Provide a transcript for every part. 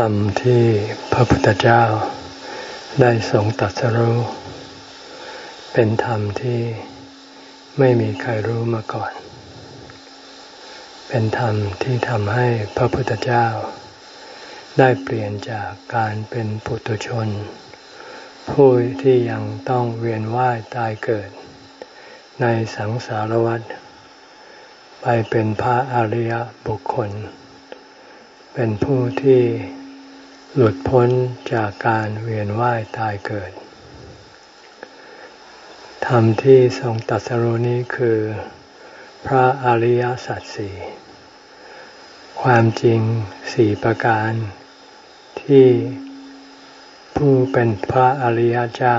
ธรรมที่พระพุทธเจ้าได้ทรงตัดสรู้ เป็นธรรมที่ไม่มีใครรู้มาก่อน เป็นธรรมที่ทำให้พระพุทธเจ้า ได้เปลี่ยนจากการเป็นปุถุชน ผู้ที่ยังต้องเวียนว่ายตายเกิด ในสังสารวัฏไปเป็นพระอริยบุคคล เป็นผู้ที่ หลุดพ้นจากการเวียนว่ายตายเกิด ธรรมที่ทรงตัดสรุนี้คือ พระอริยสัจสี่ความจริงสี่ประการ ที่ผู้เป็นพระอริยเจ้า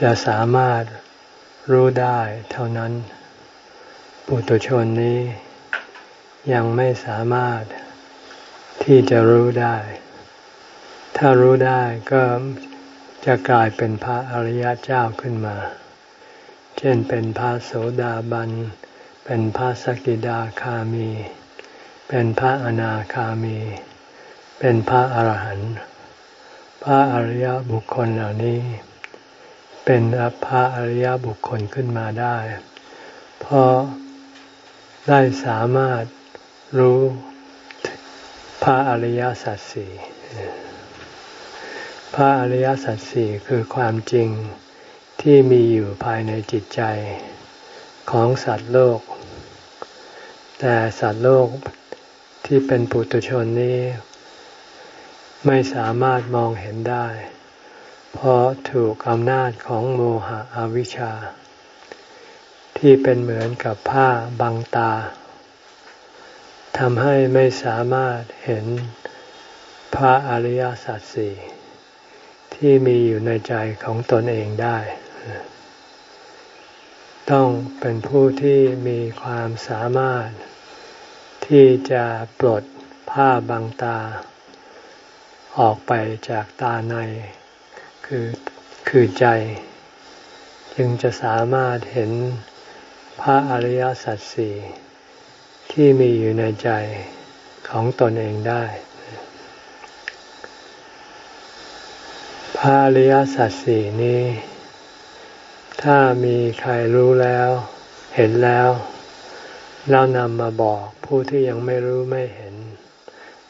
จะสามารถรู้ได้เท่านั้น ปุตุชนนี้ยังไม่สามารถที่จะรู้ได้ ถ้ารู้ได้ก็จะกลายเป็นพระอริยเจ้าขึ้นมา เช่นเป็นพระโสดาบัน เป็นพระสกิดาคามี เป็นพระอนาคามี เป็นพระอรหันต์ พระอริยบุคคลเหล่านี้ เป็นพระอริยบุคคลขึ้นมาได้ เพราะได้สามารถรู้พระอริยสัจสี่ พระอริยสัจสี่คือความจริงที่มีอยู่ภายในจิตใจของสัตว์โลก แต่สัตว์โลกที่เป็นปุถุชนนี้ ไม่สามารถมองเห็นได้ เพราะถูกอำนาจของโมหะอวิชชา ที่เป็นเหมือนกับผ้าบังตาทำให้ไม่สามารถเห็นพระอริยสัจสี่ ที่มีอยู่ในใจของตนเองได้ ต้องเป็นผู้ที่มีความสามารถ ที่จะปลดผ้าบางตา ออกไปจากตาใน คือคือใจ จึงจะสามารถเห็นพระอริยสัจสี่ที่มีอยู่ในใจของตนเองได้ พระริยสัจสี่นี้ ถ้ามีใครรู้แล้ว เห็นแล้วเรานำมาบอกผู้ที่ยังไม่รู้ไม่เห็น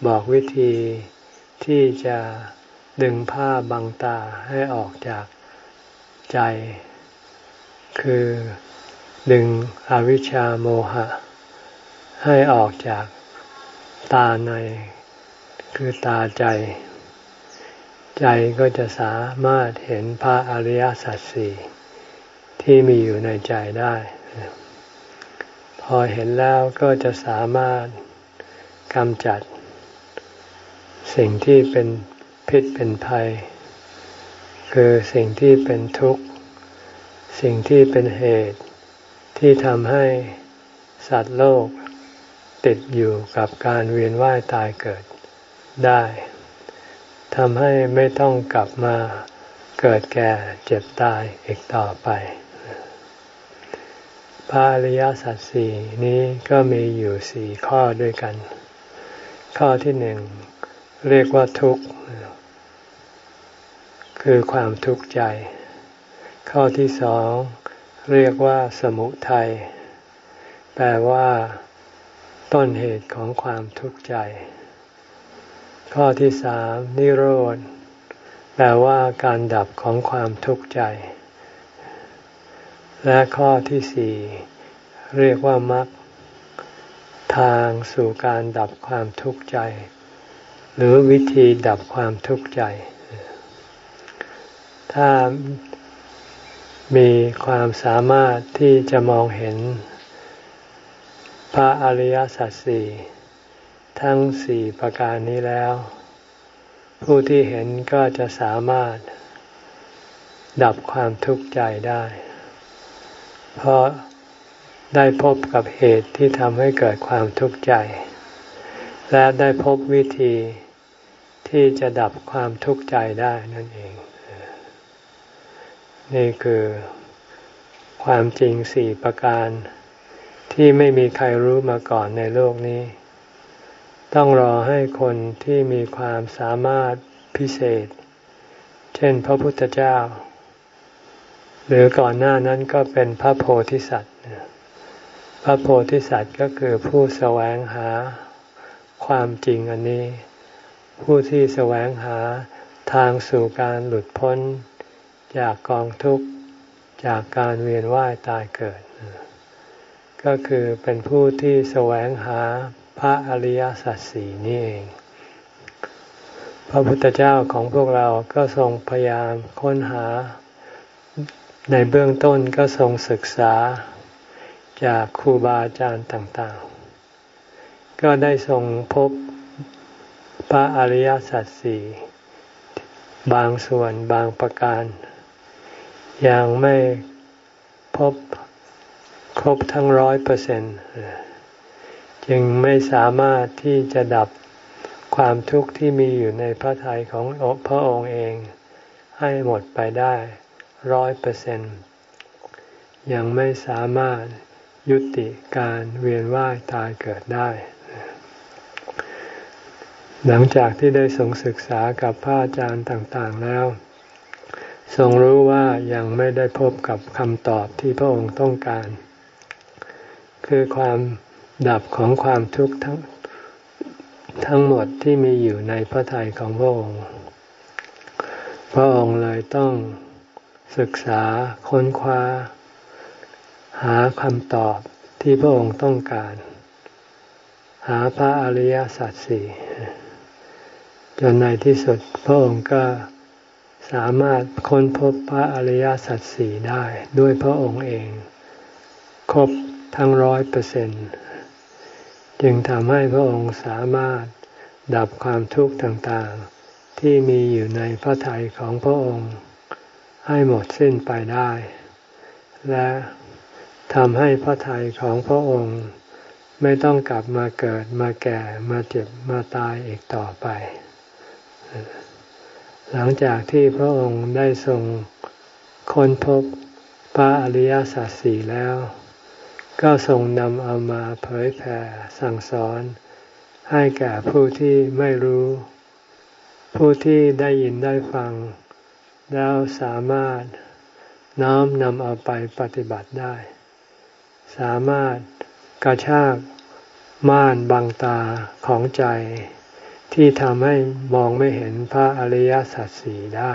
บอกวิธีที่จะดึงผ้าบังตาให้ออกจากใจ คือดึงอวิชชาโมหะ ให้ออกจากตาใน คือตาใจ ใจก็จะสามารถเห็นพระอริยสัจสี่ที่มีอยู่ในใจได้ พอเห็นแล้วก็จะสามารถกำจัด สิ่งที่เป็นพิษเป็นภัย คือสิ่งที่เป็นทุกข์ สิ่งที่เป็นเหตุที่ทำให้สัตว์โลกติดอยู่กับการเวียนว่ายตายเกิดได้ ทำให้ไม่ต้องกลับมาเกิดแก่เจ็บตายอีกต่อไป พระอริยสัจสี่นี้ก็มีอยู่สี่ข้อด้วยกัน ข้อที่หนึ่งเรียกว่าทุกข์ คือความทุกข์ใจ ข้อที่สองเรียกว่าสมุทัยแปลว่า ต้นเหตุของความทุกข์ใจ ข้อที่สามนิโรธ แปลว่าการดับของความทุกข์ใจ และข้อที่สี่เรียกว่ามรรคทางสู่การดับความทุกข์ใจ หรือวิธีดับความทุกข์ใจ ถ้ามีความสามารถที่จะมองเห็น พระอริยสัจสี่ ทั้งสี่ประการนี้แล้ว ผู้ที่เห็นก็จะสามารถ ดับความทุกข์ใจได้ เพราะได้พบกับเหตุที่ทำให้เกิดความทุกข์ใจ และได้พบวิธีที่จะดับความทุกข์ใจได้นั่นเอง นี่คือความจริงสี่ประการที่ไม่มีใครรู้มาก่อนในโลกนี้ ต้องรอให้คนที่มีความสามารถพิเศษ เช่นพระพุทธเจ้า หรือก่อนหน้านั้นก็เป็นพระโพธิสัตว์ พระโพธิสัตว์ก็คือผู้แสวงหาความจริงอันนี้ ผู้ที่แสวงหาทางสู่การหลุดพ้น จากกองทุกข์จากการเวียนว่ายตายเกิด ก็คือเป็นผู้ที่แสวงหา พระอริยสัจสี่นี่เอง พระพุทธเจ้าของพวกเราก็ทรงพยายามค้นหา ในเบื้องต้นก็ทรงศึกษาจากครูบาอาจารย์ต่างๆ ก็ได้ทรงพบพระอริยสัจสี่บางส่วนบางประการ ยังไม่พบครบทั้งร้อยเปอร์เซ็นต์ จึงไม่สามารถที่จะดับความทุกข์ที่มีอยู่ในพระทัยของพระองค์เอง ให้หมดไปได้ร้อยเปอร์เซนต์ยังไม่สามารถยุติการเวียนว่ายตายเกิดได้ หลังจากที่ได้ทรงศึกษากับพระอาจารย์ต่างๆแล้ว ทรงรู้ว่ายังไม่ได้พบกับคำตอบที่พระองค์ต้องการ คือความ ดับของความทุกข์ทั้งทั้งหมดที่มีอยู่ในพระทัยของพระองค์ พระองค์เลยต้องศึกษาค้นคว้า หาคำตอบที่พระองค์ต้องการ หาพระอริยสัจสี่จนในที่สุดพระองค์ก็สามารถค้นพบพระอริยสัจสี่ได้ด้วยพระองค์เอง ครบทั้งร้อยเปอร์เซ็นต์ จึงทำให้พระองค์สามารถดับความทุกข์ต่างๆ ที่มีอยู่ในพระทัยของพระองค์ ให้หมดสิ้นไปได้ และทำให้พระทัยของพระองค์ไม่ต้องกลับมาเกิดมาแก่มาเจ็บมาตายอีกต่อไป หลังจากที่พระองค์ได้ทรงค้นพบพระอริยสัจสี่แล้ว ก็ทรงนำเอามาเผยแผ่สั่งสอน ให้แก่ผู้ที่ไม่รู้ ผู้ที่ได้ยินได้ฟัง แล้วสามารถน้อมนำเอาไปปฏิบัติได้ สามารถกระชากม่านบังตาของใจ ที่ทำให้มองไม่เห็นพระอริยสัจสีได้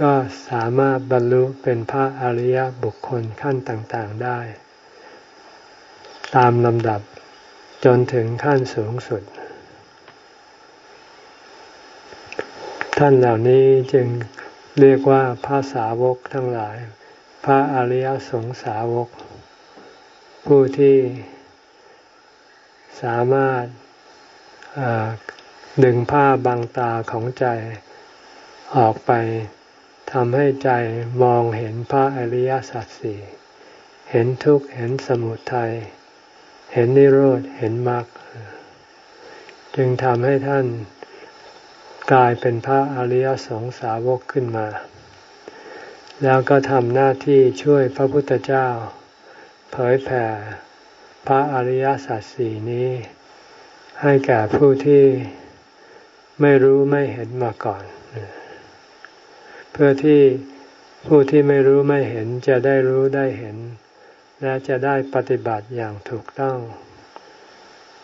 ก็สามารถบรรลุเป็นพระอริยบุคคลขั้นต่างๆได้ ตามลำดับจนถึงขั้นสูงสุด ท่านเหล่านี้จึงเรียกว่าพระสาวกทั้งหลาย พระอริยสงสาวก ผู้ที่สามารถดึงผ้าบางตาของใจออกไป ทำให้ใจมองเห็นพระอริยสัจสี่เห็นทุกข์เห็นสมุทัยเห็นนิโรธเห็นมรรคจึงทำให้ท่านกลายเป็นพระอริยสงสาวกขึ้นมา แล้วก็ทำหน้าที่ช่วยพระพุทธเจ้า เผยแผ่พระอริยสัจสี่นี้ ให้แก่ผู้ที่ไม่รู้ไม่เห็นมาก่อน พื่อที่ผู้ที่ไม่รู้ไม่เห็นจะได้รู้ได้เห็น และจะได้ปฏิบัติอย่างถูกต้อง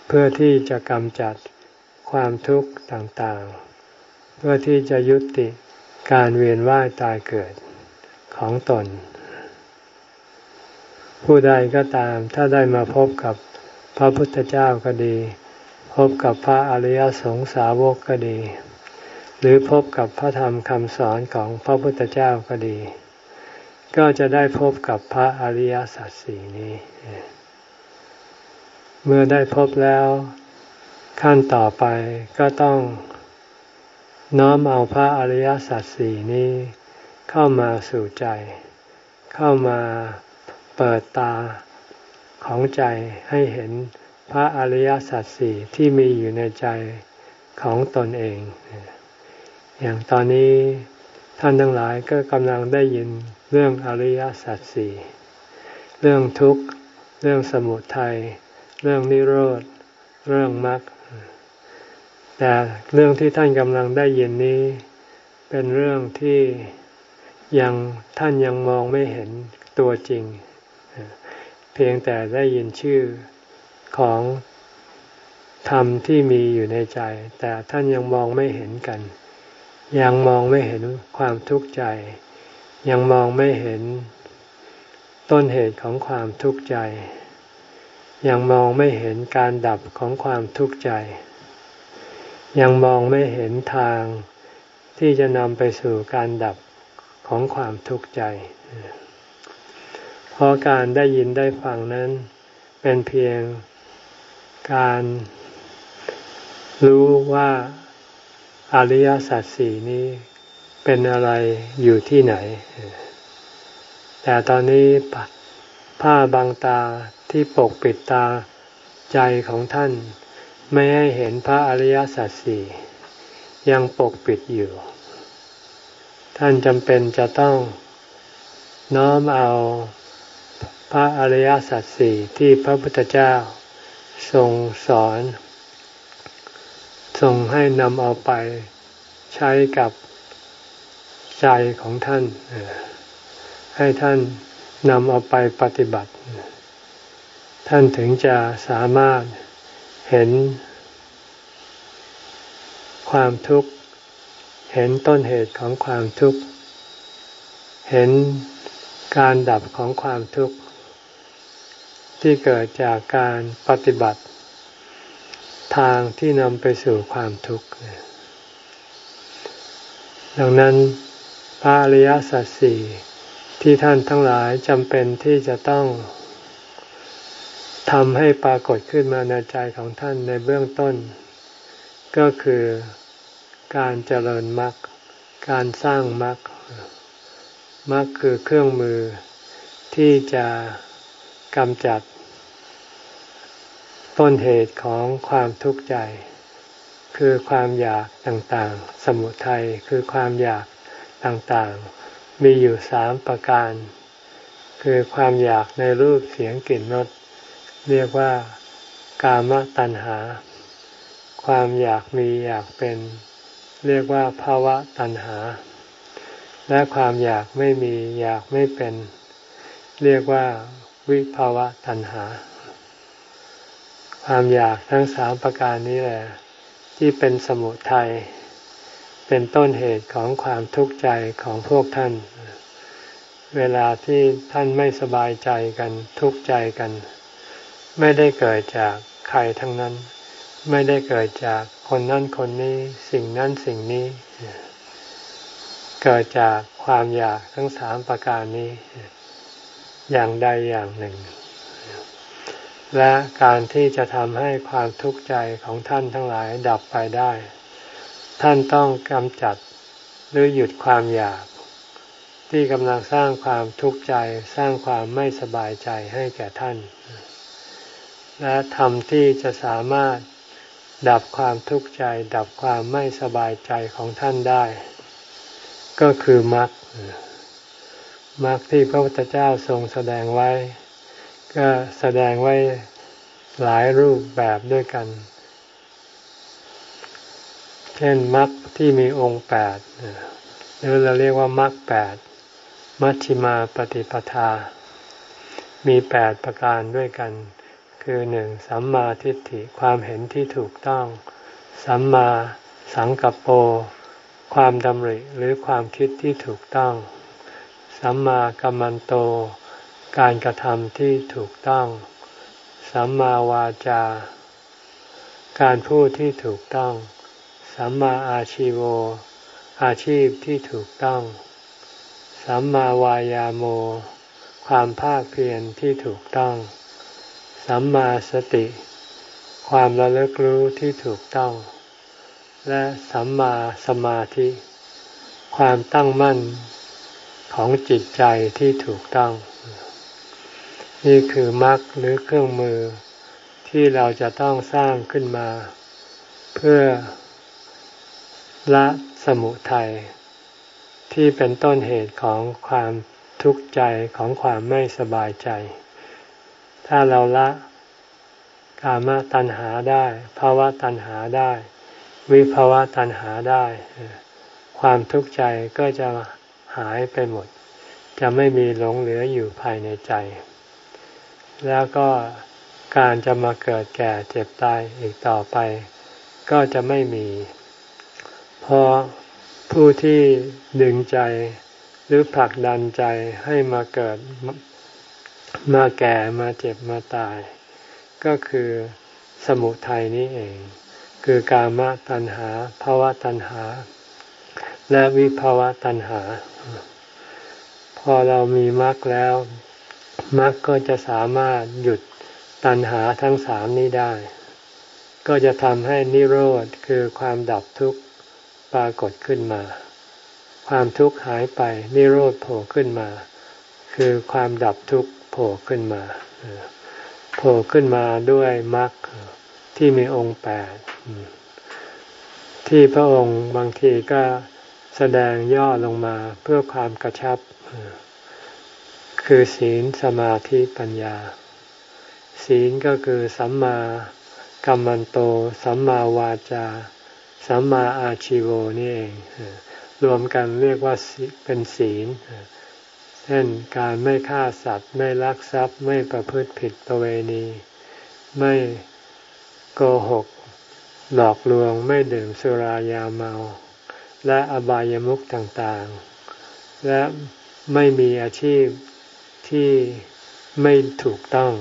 เพื่อที่จะกำจัดความทุกข์ต่างๆ เพื่อที่จะยุติการเวียนว่ายตายเกิดของตน ผู้ใดก็ตามถ้าได้มาพบกับพระพุทธเจ้าก็ดี พบกับพระอริยสงสาวกก็ดี หรือพบกับพระธรรมคำสอนของพระพุทธเจ้าก็ดี ก็จะได้พบกับพระอริยสัจสี่นี้ เมื่อได้พบแล้วขั้นต่อไปก็ต้องน้อมเอาพระอริยสัจสี่นี้ เข้ามาสู่ใจ เข้ามาเปิดตาของใจให้เห็นพระอริยสัจสี่ที่มีอยู่ในใจของตนเอง อย่างตอนนี้ท่านทั้งหลายก็กำลังได้ยินเรื่องอริยสัจสี่เรื่องทุกข์ เรื่องสมุทัยเรื่องนิโรธ เรื่องมรรคแต่เรื่องที่ท่านกำลังได้ยินนี้ เป็นเรื่องที่ยังท่านยังมองไม่เห็นตัวจริง เพียงแต่ได้ยินชื่อของธรรมที่มีอยู่ในใจ แต่ท่านยังมองไม่เห็นกัน ยังมองไม่เห็นความทุกข์ใจ ยังมองไม่เห็นต้นเหตุของความทุกข์ใจ ยังมองไม่เห็นการดับของความทุกข์ใจ ยังมองไม่เห็นทางที่จะนำไปสู่การดับของความทุกข์ใจ เพราะการได้ยินได้ฟังนั้น เป็นเพียงการรู้ว่า อริยสัจสี่นี้เป็นอะไรอยู่ที่ไหน แต่ตอนนี้ผ้าบางตาที่ปกปิดตาใจของท่าน ไม่ให้เห็นพระอริยสัจสี่ยังปกปิดอยู่ ท่านจำเป็นจะต้องน้อมเอาพระอริยสัจสี่ที่พระพุทธเจ้าทรงสอน ทรงให้นำเอาไปใช้กับใจของท่าน ให้ท่านนำเอาไปปฏิบัติ ท่านถึงจะสามารถเห็นความทุกข์ เห็นต้นเหตุของความทุกข์ เห็นการดับของความทุกข์ ที่เกิดจากการปฏิบัติ ทางที่นำไปสู่ความทุกข์ ดังนั้นพระอริยสัจสี่ที่ท่านทั้งหลายจำเป็นที่จะต้องทำให้ปรากฏขึ้นมาในใจของท่านในเบื้องต้น ก็คือการเจริญมรรคการสร้างมรรคมรรคคือเครื่องมือที่จะกำจัด ต้นเหตุของความทุกข์ใจ คือความอยากต่างๆ สมุทัยคือความอยากต่างๆ มีอยู่สามประการ คือความอยากในรูปเสียงกลิ่นรสเรียกว่ากามตัณหา ความอยากมีอยากเป็น เรียกว่าภาวะตัณหา และความอยากไม่มีอยากไม่เป็น เรียกว่าวิภาวะตัณหา ความอยากทั้งสามประการนี้แหละที่เป็นสมุทัยเป็นต้นเหตุของความทุกข์ใจของพวกท่าน เวลาที่ท่านไม่สบายใจกันทุกข์ใจกัน ไม่ได้เกิดจากใครทั้งนั้น ไม่ได้เกิดจากคนนั้นคนนี้สิ่งนั้นสิ่งนี้ เกิดจากความอยากทั้งสามประการนี้ อย่างใดอย่างหนึ่ง และการที่จะทำให้ความทุกข์ใจของท่านทั้งหลายดับไปได้ ท่านต้องกำจัดหรือหยุดความอยาก ที่กำลังสร้างความทุกข์ใจสร้างความไม่สบายใจให้แก่ท่าน และทำที่จะสามารถดับความทุกข์ใจ ดับความไม่สบายใจของท่านได้ ก็คือมรรคมรรคที่พระพุทธเจ้าทรงแสดงไว้ ก็แสดงไว้หลายรูปแบบด้วยกัน เช่นมรรคที่มีองค์แปดหรือเราเรียกว่ามรรคแปดมัชฌิมาปฏิปทา มีแปดประการด้วยกัน คือหนึ่งสัมมาทิฏฐิความเห็นที่ถูกต้อง สัมมาสังกัปโป ความดำริหรือความคิดที่ถูกต้อง สัมมากัมมันโต การกระทำที่ถูกต้องสัมมาวาจา การพูดที่ถูกต้องสัมมาอาชีโว อาชีพที่ถูกต้องสัมมาวายาโม ความภาคเพียรที่ถูกต้องสัมมาสติ ความระลึกรู้ที่ถูกต้อง และสัมมาสมาธิ ความตั้งมั่นของจิตใจที่ถูกต้อง นี่คือมรรคหรือเครื่องมือที่เราจะต้องสร้างขึ้นมา เพื่อละสมุทัยที่เป็นต้นเหตุของความทุกข์ใจของความไม่สบายใจ ถ้าเราละกามตัณหาได้ภาวะตัณหาได้ วิภาวะตัณหาได้ ความทุกข์ใจก็จะหายไปหมด จะไม่มีหลงเหลืออยู่ภายในใจ แล้วก็การจะมาเกิดแก่เจ็บตายอีกต่อไป ก็จะไม่มีเพราะผู้ที่ดึงใจหรือผลักดันใจให้มาเกิดมาแก่มาเจ็บมาตาย ก็คือสมุทัยนี้เอง คือกามตัณหาภาวะตัณหา และวิภาวะตัณหา พอเรามีมรรคแล้ว มรรคก็จะสามารถหยุดตัณหาทั้งสามนี้ได้ ก็จะทำให้นิโรธคือความดับทุกข์ปรากฏขึ้นมา ความทุกข์หายไปนิโรธโผล่ขึ้นมา คือความดับทุกข์โผล่ขึ้นมาโผล่ขึ้นมาด้วยมรรคที่มีองค์แปดที่พระองค์บางทีก็แสดงย่อลงมาเพื่อความกระชับ คือศีลสมาธิปัญญา ศีลก็คือสัมมากัมมันโต สัมมาวาจา สัมมาอาชิโวนี่เอง รวมกันเรียกว่าเป็นศีล เช่นการไม่ฆ่าสัตว์ ไม่ลักทรัพย์ ไม่ประพฤติผิดประเวณี ไม่โกหก หลอกลวง ไม่ดื่มสุรายาเมา และอบายามุขต่างๆ และไม่มีอาชีพ ที่ไม่ถูกต้อง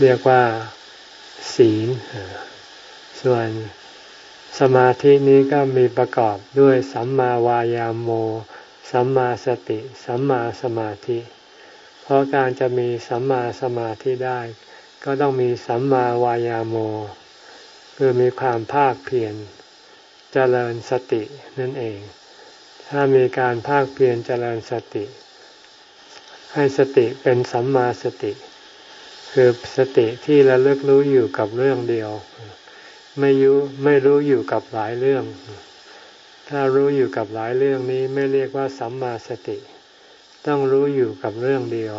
เรียกว่าศีล ส่วนสมาธินี้ก็มีประกอบด้วยสัมมาวายาโม สัมมาสติ สัมมาสมาธิ เพราะการจะมีสัมมาสมาธิได้ ก็ต้องมีสัมมาวายาโม คือมีความภาคเพียรเจริญสตินั่นเอง ถ้ามีการภาคเพียรเจริญสติ ให้สติเป็นสัมมาสติ คือสติที่ระลึกรู้อยู่กับเรื่องเดียว ไม่ยุไม่รู้อยู่กับหลายเรื่อง ถ้ารู้อยู่กับหลายเรื่องนี้ไม่เรียกว่าสัมมาสติ ต้องรู้อยู่กับเรื่องเดียว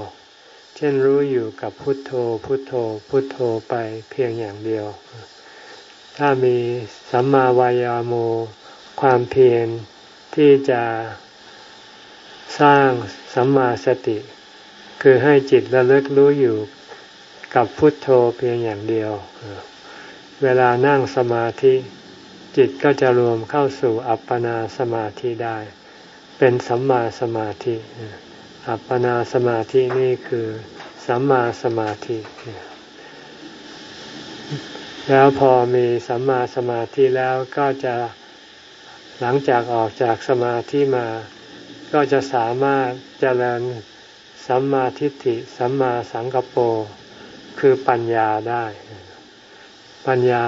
เช่นรู้อยู่กับพุทโธ พุทโธ พุทโธไปเพียงอย่างเดียว ถ้ามีสัมมาวายาโมความเพียรที่จะสร้างสัมมาสติ คือให้จิตระลึกรู้อยู่กับพุทโธเพียงอย่างเดียว เวลานั่งสมาธิ จิตก็จะรวมเข้าสู่อัปปนาสมาธิได้ เป็นสัมมาสมาธิ อัปปนาสมาธินี่คือสัมมาสมาธิ แล้วพอมีสัมมาสมาธิแล้วก็จะหลังจากออกจากสมาธิมา ก็จะสามารถเจริญ สัมมาทิฏฐิสัมมาสังกปรคือปัญญาได้ ปัญญา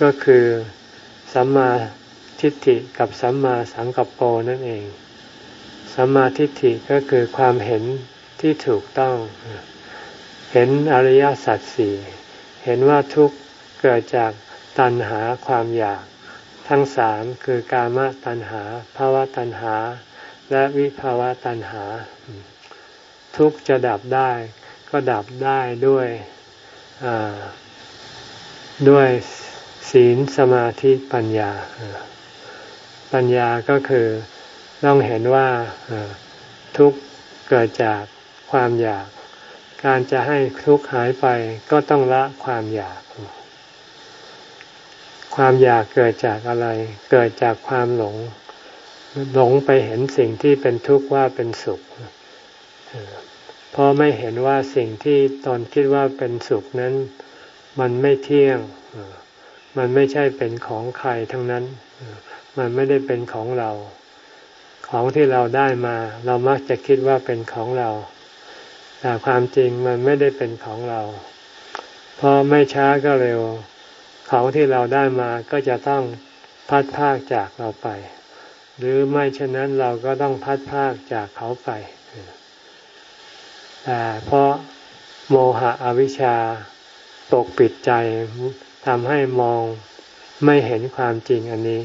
ก็คือสัมมาทิฏฐิกับสัมมาสังกปโปนั่นเอง สัมมาทิฏฐิก็คือความเห็นที่ถูกต้อง เห็นอริยสัจสี่เห็นว่าทุกเกิดจากตัณหาความอยาก ทั้งสามคือกามตัณหาภาวะตัณหา และวิภาวะตัณหา ทุกจะดับได้ ก็ดับได้ด้วยด้วยศีลสมาธิปัญญา ปัญญาก็คือต้องเห็นว่าทุกเกิดจากความอยาก การจะให้ทุกหายไปก็ต้องละความอยาก ความอยากเกิดจากอะไร เกิดจากความหลงหลงไปเห็นสิ่งที่เป็นทุกข์ว่าเป็นสุข เพราะไม่เห็นว่าสิ่งที่ตอนคิดว่าเป็นสุขนั้น มันไม่เที่ยง มันไม่ใช่เป็นของใครทั้งนั้น มันไม่ได้เป็นของเรา ของที่เราได้มา เรามักจะคิดว่าเป็นของเรา แต่ความจริงมันไม่ได้เป็นของเรา เพอไม่ช้าก็เร็ว ของที่เราได้มาก็จะต้องพัดพากจากเราไป หรือไม่เช่นนั้นเราก็ต้องพัดพากจากเขาไป แต่เพราะโมหะอวิชชาปกปิดใจทำให้มองไม่เห็นความจริงอันนี้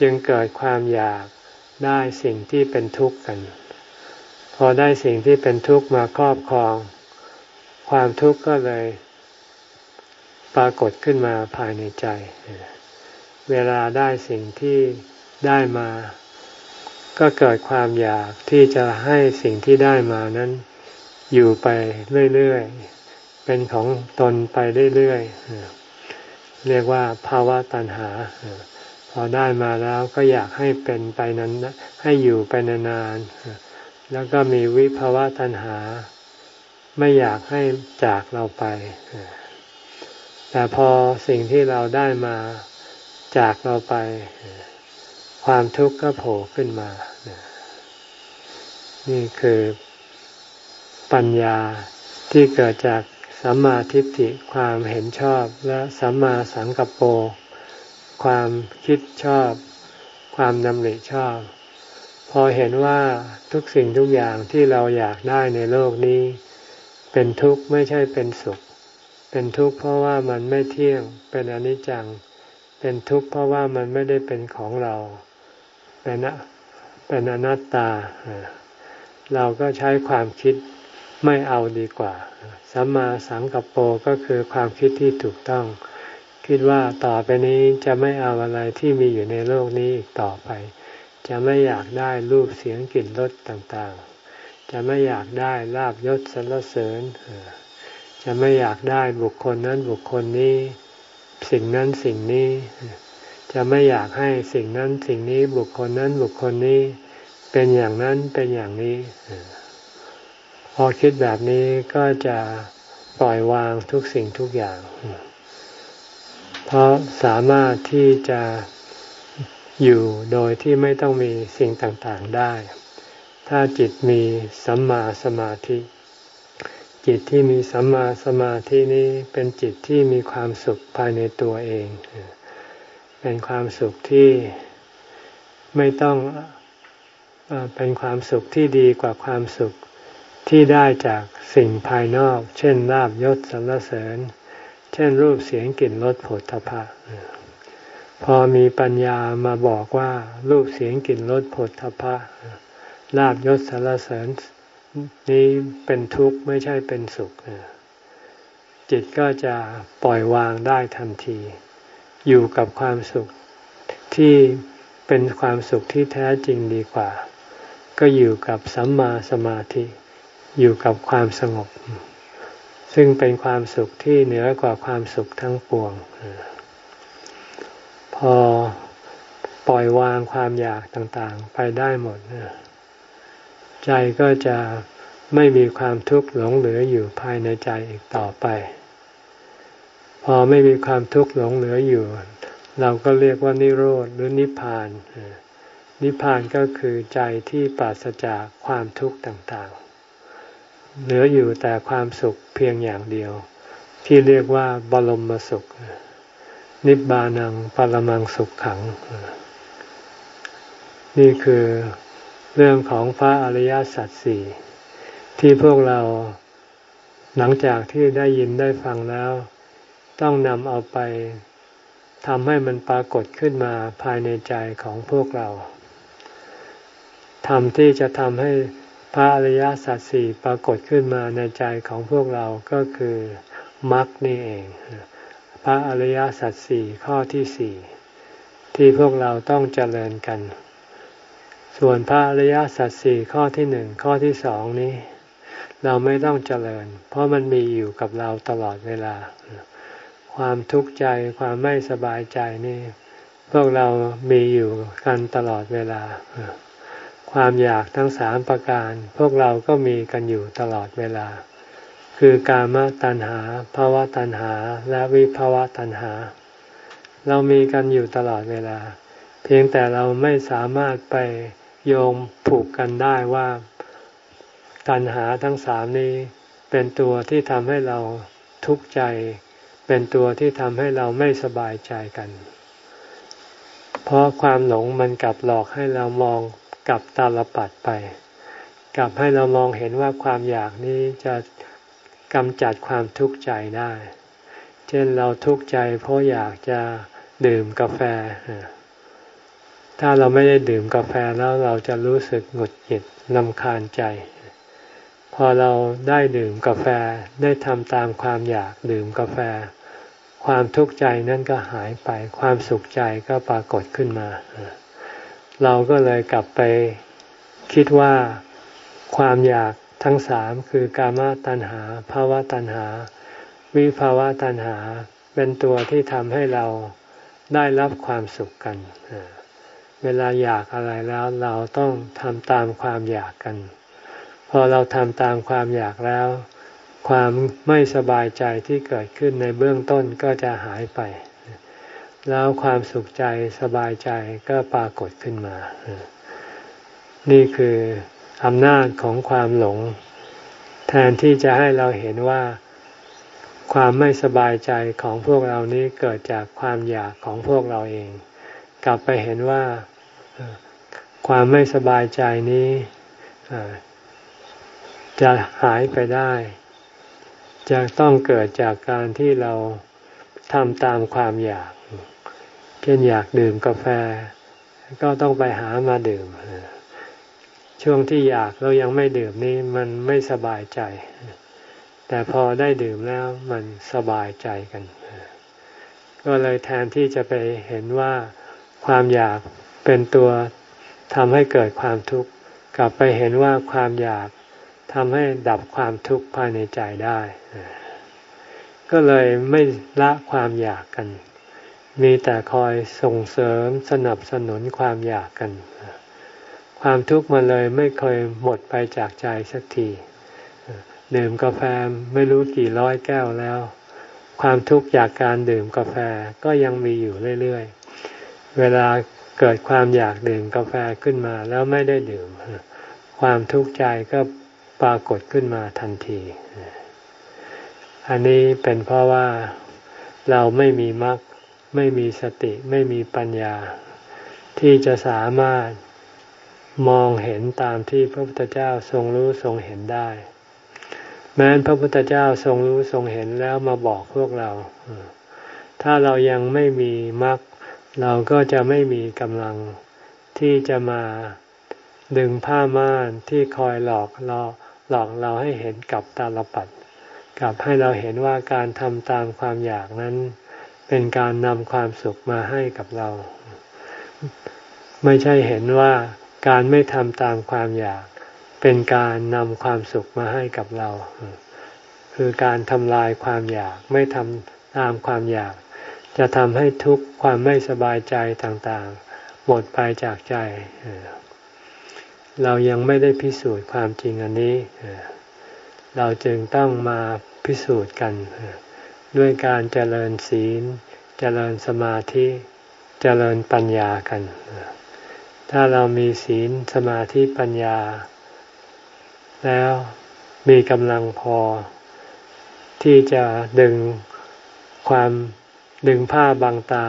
จึงเกิดความอยากได้สิ่งที่เป็นทุกข์กัน พอได้สิ่งที่เป็นทุกข์มาครอบครอง ความทุกข์ก็เลยปรากฏขึ้นมาภายในใจ เวลาได้สิ่งที่ได้มา ก็เกิดความอยากที่จะให้สิ่งที่ได้มานั้น อยู่ไปเรื่อยๆ เป็นของตนไปเรื่อยๆ เรียกว่าภาวะตัณหา พอได้มาแล้วก็อยากให้เป็นไปนั้นให้อยู่ไปนานๆ แล้วก็มีวิภาวะตัณหา ไม่อยากให้จากเราไป แต่พอสิ่งที่เราได้มาจากเราไป ความทุกข์ก็โผล่ขึ้นมา นี่คือปัญญาที่เกิดจากสัมมาทิฏฐิความเห็นชอบและสัมมาสังกัปโปความคิดชอบ ความดำริชอบ พอเห็นว่าทุกสิ่งทุกอย่างที่เราอยากได้ในโลกนี้ เป็นทุกข์ไม่ใช่เป็นสุข เป็นทุกข์เพราะว่ามันไม่เที่ยงเป็นอนิจจัง เป็นทุกข์เพราะว่ามันไม่ได้เป็นของเรา เป็นเป็นอนัตตา เราก็ใช้ความคิดไม่เอาดีกว่า สัมมาสังกัปโปก็คือความคิดที่ถูกต้อง คิดว่าต่อไปนี้จะไม่เอาอะไรที่มีอยู่ในโลกนี้อีกต่อไป จะไม่อยากได้รูปเสียงกลิ่นรสต่างๆ จะไม่อยากได้ลาบยศสรรเสริญ จะไม่อยากได้บุคคลนั้นบุคคลนี้ สิ่งนั้นสิ่งนี้ จะไม่อยากให้สิ่งนั้นสิ่งนี้บุคคลนั้นบุคคลนี้เป็นอย่างนั้นเป็นอย่างนี้ พอคิดแบบนี้ก็จะปล่อยวางทุกสิ่งทุกอย่าง เพราะสามารถที่จะอยู่โดยที่ไม่ต้องมีสิ่งต่างๆได้ ถ้าจิตมีสัมมาสมาธิ จิตที่มีสัมมาสมาธินี้เป็นจิตที่มีความสุขภายในตัวเองเป็นความสุขที่ไม่ต้องเป็นความสุขที่ดีกว่าความสุขที่ได้จากสิ่งภายนอก เช่นลาบยศสรรเสริญ เช่นรูปเสียงกลิ่นรสผลทพะพอมีปัญญามาบอกว่า รูปเสียงกลิ่นรสผลทพะลาบยศสรรเสริญ นี้เป็นทุกข์ไม่ใช่เป็นสุข จิตก็จะปล่อยวางได้ทันที อยู่กับความสุขที่เป็นความสุขที่แท้จริงดีกว่า ก็อยู่กับสัมมาสมาธิ อยู่กับความสงบ ซึ่งเป็นความสุขที่เหนือกว่าความสุขทั้งปวง พอปล่อยวางความอยากต่างๆ ไปได้หมด ใจก็จะไม่มีความทุกข์หลงเหลืออยู่ภายในใจอีกต่อไป พอไม่มีความทุกข์หลงเหลืออยู่ เราก็เรียกว่านิโรธหรือนิพพาน นิพพานก็คือใจที่ปราศจากความทุกข์ต่างๆ เหลืออยู่แต่ความสุขเพียงอย่างเดียว ที่เรียกว่าบรมสุข นิบานังปรมังสุขขัง นี่คือเรื่องของพระอริยสัจสี่ที่พวกเราหลังจากที่ได้ยินได้ฟังแล้ว ต้องนำเอาไปทำให้มันปรากฏขึ้นมาภายในใจของพวกเราทำที่จะทำให้พระอริยสัจสี่ปรากฏขึ้นมาในใจของพวกเราก็คือมรรคนี่เอง พระอริยสัจสี่ข้อที่สี่ที่พวกเราต้องเจริญกัน ส่วนพระอริยสัจสี่ข้อที่หนึ่งข้อที่สองนี้ เราไม่ต้องเจริญ เพราะมันมีอยู่กับเราตลอดเวลา ความทุกข์ใจ ความไม่สบายใจนี่ พวกเรามีอยู่กันตลอดเวลา ความอยากทั้งสามประการ พวกเราก็มีกันอยู่ตลอดเวลา คือกามตัณหาภาวะตัณหา และวิภาวะตัณหา เรามีกันอยู่ตลอดเวลา เพียงแต่เราไม่สามารถไปโยงผูกกันได้ว่า ตัณหาทั้งสามนี้เป็นตัวที่ทำให้เราทุกข์ใจ เป็นตัวที่ทำให้เราไม่สบายใจกัน เพราะความหลงมันกลับหลอกให้เรามองกลับตาลปัดไป กลับให้เรามองเห็นว่าความอยากนี้จะกำจัดความทุกข์ใจได้ เช่นเราทุกข์ใจเพราะอยากจะดื่มกาแฟ ถ้าเราไม่ได้ดื่มกาแฟแล้วเราจะรู้สึกหงุดหงิดลำคาญใจ พอเราได้ดื่มกาแฟได้ทำตามความอยากดื่มกาแฟ ความทุกข์ใจนั่นก็หายไป ความสุขใจก็ปรากฏขึ้นมา เราก็เลยกลับไปคิดว่าความอยากทั้งสามคือกามตัณหาภาวะตัณหา วิภาวะตัณหา เป็นตัวที่ทำให้เราได้รับความสุขกัน เวลาอยากอะไรแล้วเราต้องทำตามความอยากกัน พอเราทำตามความอยากแล้ว ความไม่สบายใจที่เกิดขึ้นในเบื้องต้นก็จะหายไป แล้วความสุขใจสบายใจก็ปรากฏขึ้นมา นี่คืออำนาจของความหลง แทนที่จะให้เราเห็นว่าความไม่สบายใจของพวกเรานี้เกิดจากความอยากของพวกเราเอง กลับไปเห็นว่าความไม่สบายใจนี้จะหายไปได้ จะต้องเกิดจากการที่เราทำตามความอยาก เช่นอยากดื่มกาแฟ ก็ต้องไปหามาดื่ม ช่วงที่อยากเรายังไม่ดื่มนี่มันไม่สบายใจ แต่พอได้ดื่มแล้วมันสบายใจกัน ก็เลยแทนที่จะไปเห็นว่าความอยากเป็นตัวทำให้เกิดความทุกข์กลับไปเห็นว่าความอยาก ทำให้ดับความทุกข์ภายในใจได้ ก็เลยไม่ละความอยากกัน มีแต่คอยส่งเสริมสนับสนุนความอยากกัน ความทุกข์มันเลยไม่เคยหมดไปจากใจสักทีดื่มกาแฟไม่รู้กี่ร้อยแก้วแล้ว ความทุกข์จากการดื่มกาแฟก็ยังมีอยู่เรื่อยๆ เวลาเกิดความอยากดื่มกาแฟขึ้นมาแล้วไม่ได้ดื่ม ความทุกข์ใจก็ ปรากฏขึ้นมาทันที อันนี้เป็นเพราะว่าเราไม่มีมรรคไม่มีสติไม่มีปัญญา ที่จะสามารถมองเห็นตามที่พระพุทธเจ้าทรงรู้ทรงเห็นได้ แม้พระพุทธเจ้าทรงรู้ทรงเห็นแล้วมาบอกพวกเรา ถ้าเรายังไม่มีมรรคเราก็จะไม่มีกำลังที่จะมาดึงผ้าม่านที่คอยหลอกเรา หลอกเราให้เห็นกับตาลปัดกับให้เราเห็นว่าการทำตามความอยากนั้น เป็นการนำความสุขมาให้กับเรา ไม่ใช่เห็นว่าการไม่ทำตามความอยาก เป็นการนำความสุขมาให้กับเรา คือการทำลายความอยากไม่ทำตามความอยาก จะทำให้ทุกข์ความไม่สบายใจต่างๆ หมดไปจากใจ เรายังไม่ได้พิสูจน์ความจริงอันนี้ เราจึงต้องมาพิสูจน์กัน ด้วยการเจริญศีล เจริญสมาธิ เจริญปัญญากัน ถ้าเรามีศีลสมาธิปัญญา แล้วมีกำลังพอ ที่จะดึงความดึงผ้าบางตา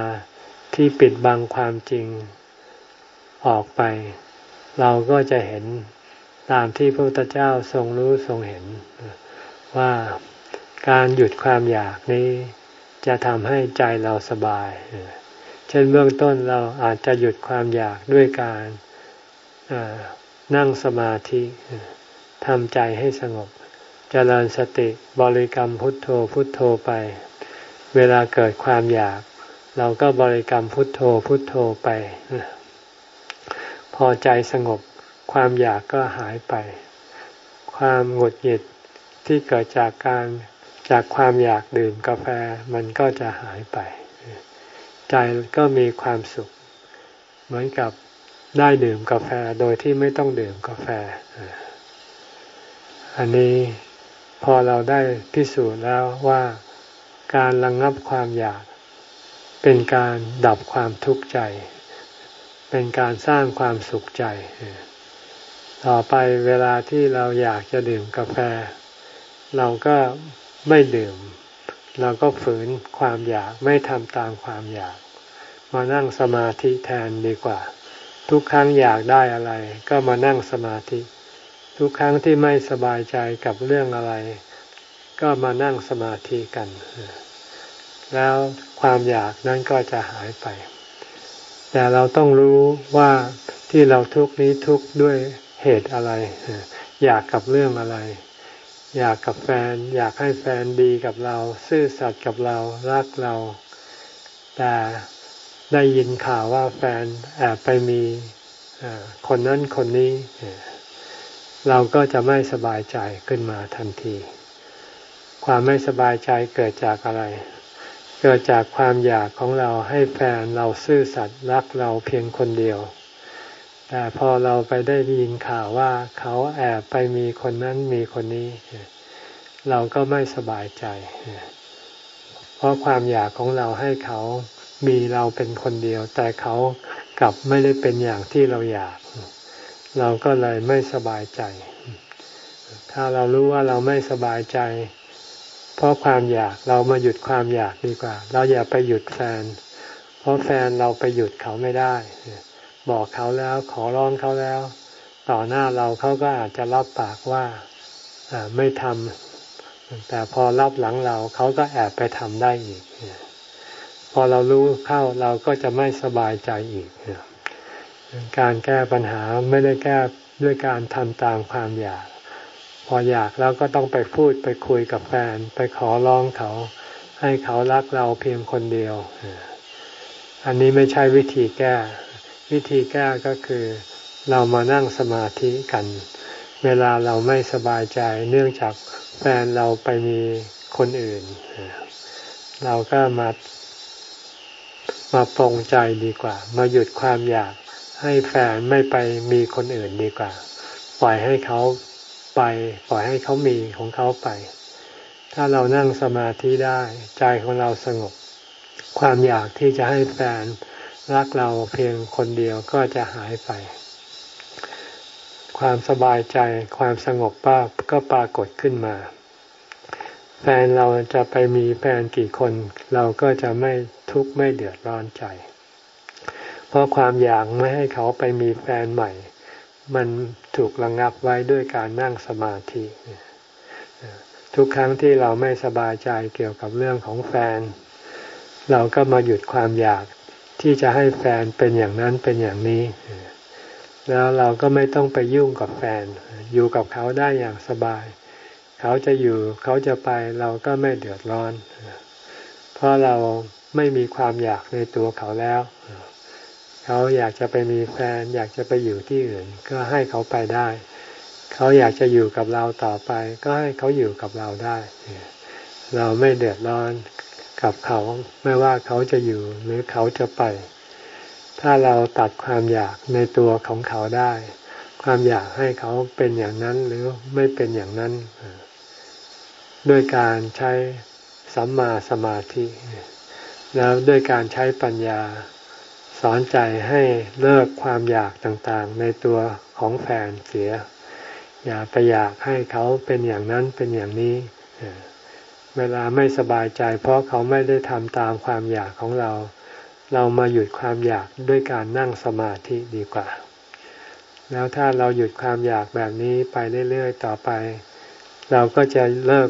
ที่ปิดบังความจริงออกไป เราก็จะเห็นตามที่พระพุทธเจ้าทรงรู้ทรงเห็น ว่าการหยุดความอยากนี้จะทำให้ใจเราสบาย เช่นเบื้องต้นเราอาจจะหยุดความอยากด้วยการนั่งสมาธิทำใจให้สงบจเจริญสติบริกรรมพุทโธพุทโธไป เวลาเกิดความอยาก เราก็บริกรรมพุทโธพุทโธไป พอใจสงบ ความอยากก็หายไป ความหงุดหงิดที่เกิดจากการจากความอยากดื่มกาแฟมันก็จะหายไป ใจก็มีความสุข เหมือนกับได้ดื่มกาแฟโดยที่ไม่ต้องดื่มกาแฟ อันนี้พอเราได้พิสูจน์แล้วว่าการระงงับความอยาก เป็นการดับความทุกข์ใจ เป็นการสร้างความสุขใจ ต่อไปเวลาที่เราอยากจะดื่มกาแฟ เราก็ไม่ดื่ม เราก็ฝืนความอยากไม่ทำตามความอยาก มานั่งสมาธิแทนดีกว่า ทุกครั้งอยากได้อะไร ก็มานั่งสมาธิ ทุกครั้งที่ไม่สบายใจกับเรื่องอะไร ก็มานั่งสมาธิกัน แล้วความอยากนั้นก็จะหายไป แต่เราต้องรู้ว่าที่เราทุกนี้ทุกด้วยเหตุอะไร อยากกับเรื่องอะไร อยากกับแฟน อยากให้แฟนดีกับเรา ซื่อสัตย์กับเรารักเรา แต่ได้ยินข่าวว่าแฟนแอบไปมีคนนั้นคนนี้ เราก็จะไม่สบายใจขึ้นมาทันที ความไม่สบายใจเกิดจากอะไร เกิดจากความอยากของเราให้แฟนเราซื่อสัตย์รักเราเพียงคนเดียว แต่พอเราไปได้ยินข่าวว่าเขาแอบไปมีคนนั้นมีคนนี้ เราก็ไม่สบายใจ เพราะความอยากของเราให้เขามีเราเป็นคนเดียว แต่เขากลับไม่ได้เป็นอย่างที่เราอยาก เราก็เลยไม่สบายใจ ถ้าเรารู้ว่าเราไม่สบายใจ เพราะความอยากเรามาหยุดความอยากดีกว่า เราอย่าไปหยุดแฟน เพราะแฟนเราไปหยุดเขาไม่ได้ บอกเขาแล้วขอร้องเขาแล้ว ต่อหน้าเราเขาก็อาจจะรับปากว่าไม่ทำแต่พอรับหลังเราเขาก็แอบไปทำได้อีก พอเรารู้เข้าเราก็จะไม่สบายใจอีก การแก้ปัญหาไม่ได้แก้ด้วยการทำตามความอยาก พออยากแล้วก็ต้องไปพูดไปคุยกับแฟน ไปขอร้องเขา ให้เขารักเราเพียงคนเดียว อันนี้ไม่ใช่วิธีแก้ วิธีแก้ก็คือ เรามานั่งสมาธิกัน เวลาเราไม่สบายใจเนื่องจากแฟนเราไปมีคนอื่น เราก็มามาปรงใจดีกว่า มาหยุดความอยากให้แฟนไม่ไปมีคนอื่นดีกว่า ปล่อยให้เขา ไป ปล่อยให้เขามีของเขาไป ถ้าเรานั่งสมาธิได้ ใจของเราสงบ ความอยากที่จะให้แฟนรักเราเพียงคนเดียวก็จะหายไป ความสบายใจความสงบป้าก็ปรากฏขึ้นมา แฟนเราจะไปมีแฟนกี่คน เราก็จะไม่ทุกข์ไม่เดือดร้อนใจ เพราะความอยากไม่ให้เขาไปมีแฟนใหม่ มัน ถูกระงงับไว้ด้วยการนั่งสมาธิทุกครั้งที่เราไม่สบายใจเกี่ยวกับเรื่องของแฟน เราก็มาหยุดความอยากที่จะให้แฟนเป็นอย่างนั้นเป็นอย่างนี้ แล้วเราก็ไม่ต้องไปยุ่งกับแฟน อยู่กับเขาได้อย่างสบาย เขาจะอยู่เขาจะไปเราก็ไม่เดือดร้อน เพราะเราไม่มีความอยากในตัวเขาแล้ว เขาอยากจะไปมีแฟน อยากจะไปอยู่ที่อื่น ก็ให้เขาไปได้ เขาอยากจะอยู่กับเราต่อไป ก็ให้เขาอยู่กับเราได้ เราไม่เดือดร้อนกับเขาไม่ว่าเขาจะอยู่หรือเขาจะไป ถ้าเราตัดความอยากในตัวของเขาได้ ความอยากให้เขาเป็นอย่างนั้นหรือไม่เป็นอย่างนั้นด้วยการใช้สัมมาสมาธิ แล้วด้วยการใช้ปัญญา สอนใจให้เลิกความอยากต่างๆ ในตัวของแฟนเสีย อย่าไปอยากให้เขาเป็นอย่างนั้นเป็นอย่างนี้ เวลาไม่สบายใจ เพราะเขาไม่ได้ทำตามความอยากของเรา เรามาหยุดความอยากด้วยการนั่งสมาธิดีกว่า แล้วถ้าเราหยุดความอยากแบบนี้ไปเรื่อยๆต่อไป เราก็จะเลิก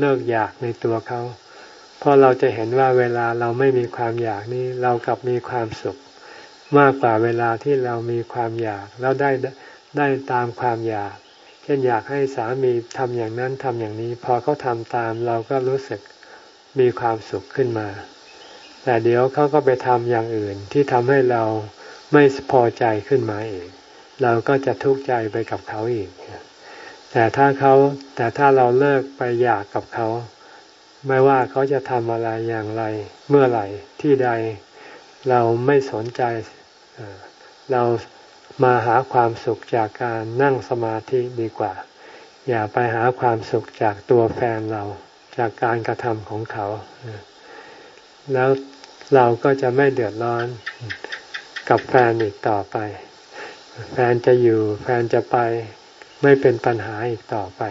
เลิกอยากในตัวเขา เพราะเราจะเห็นว่าเวลาเราไม่มีความอยากนี้เรากลับมีความสุข มากกว่าเวลาที่เรามีความอยากแล้วได้ได้ตามความอยาก เช่นอยากให้สามีทำอย่างนั้นทำอย่างนี้ พอเขาทำตามเราก็รู้สึกมีความสุขขึ้นมา แต่เดี๋ยวเขาก็ไปทำอย่างอื่นที่ทำให้เราไม่พอใจขึ้นมาเองเราก็จะทุกข์ใจไปกับเขาอีก แต่ถ้าเขาแต่ถ้าเราเลิกไปอยากกับเขา ไม่ว่าเขาจะทำอะไรอย่างไร เมื่อไหร่ที่ใดเราไม่สนใจเรามาหาความสุขจากการนั่งสมาธิดีกว่า อย่าไปหาความสุขจากตัวแฟนเราจากการกระทำของเขา แล้วเราก็จะไม่เดือดร้อนกับแฟนอีกต่อไป แฟนจะอยู่แฟนจะไปไม่เป็นปัญหาอีกต่อไป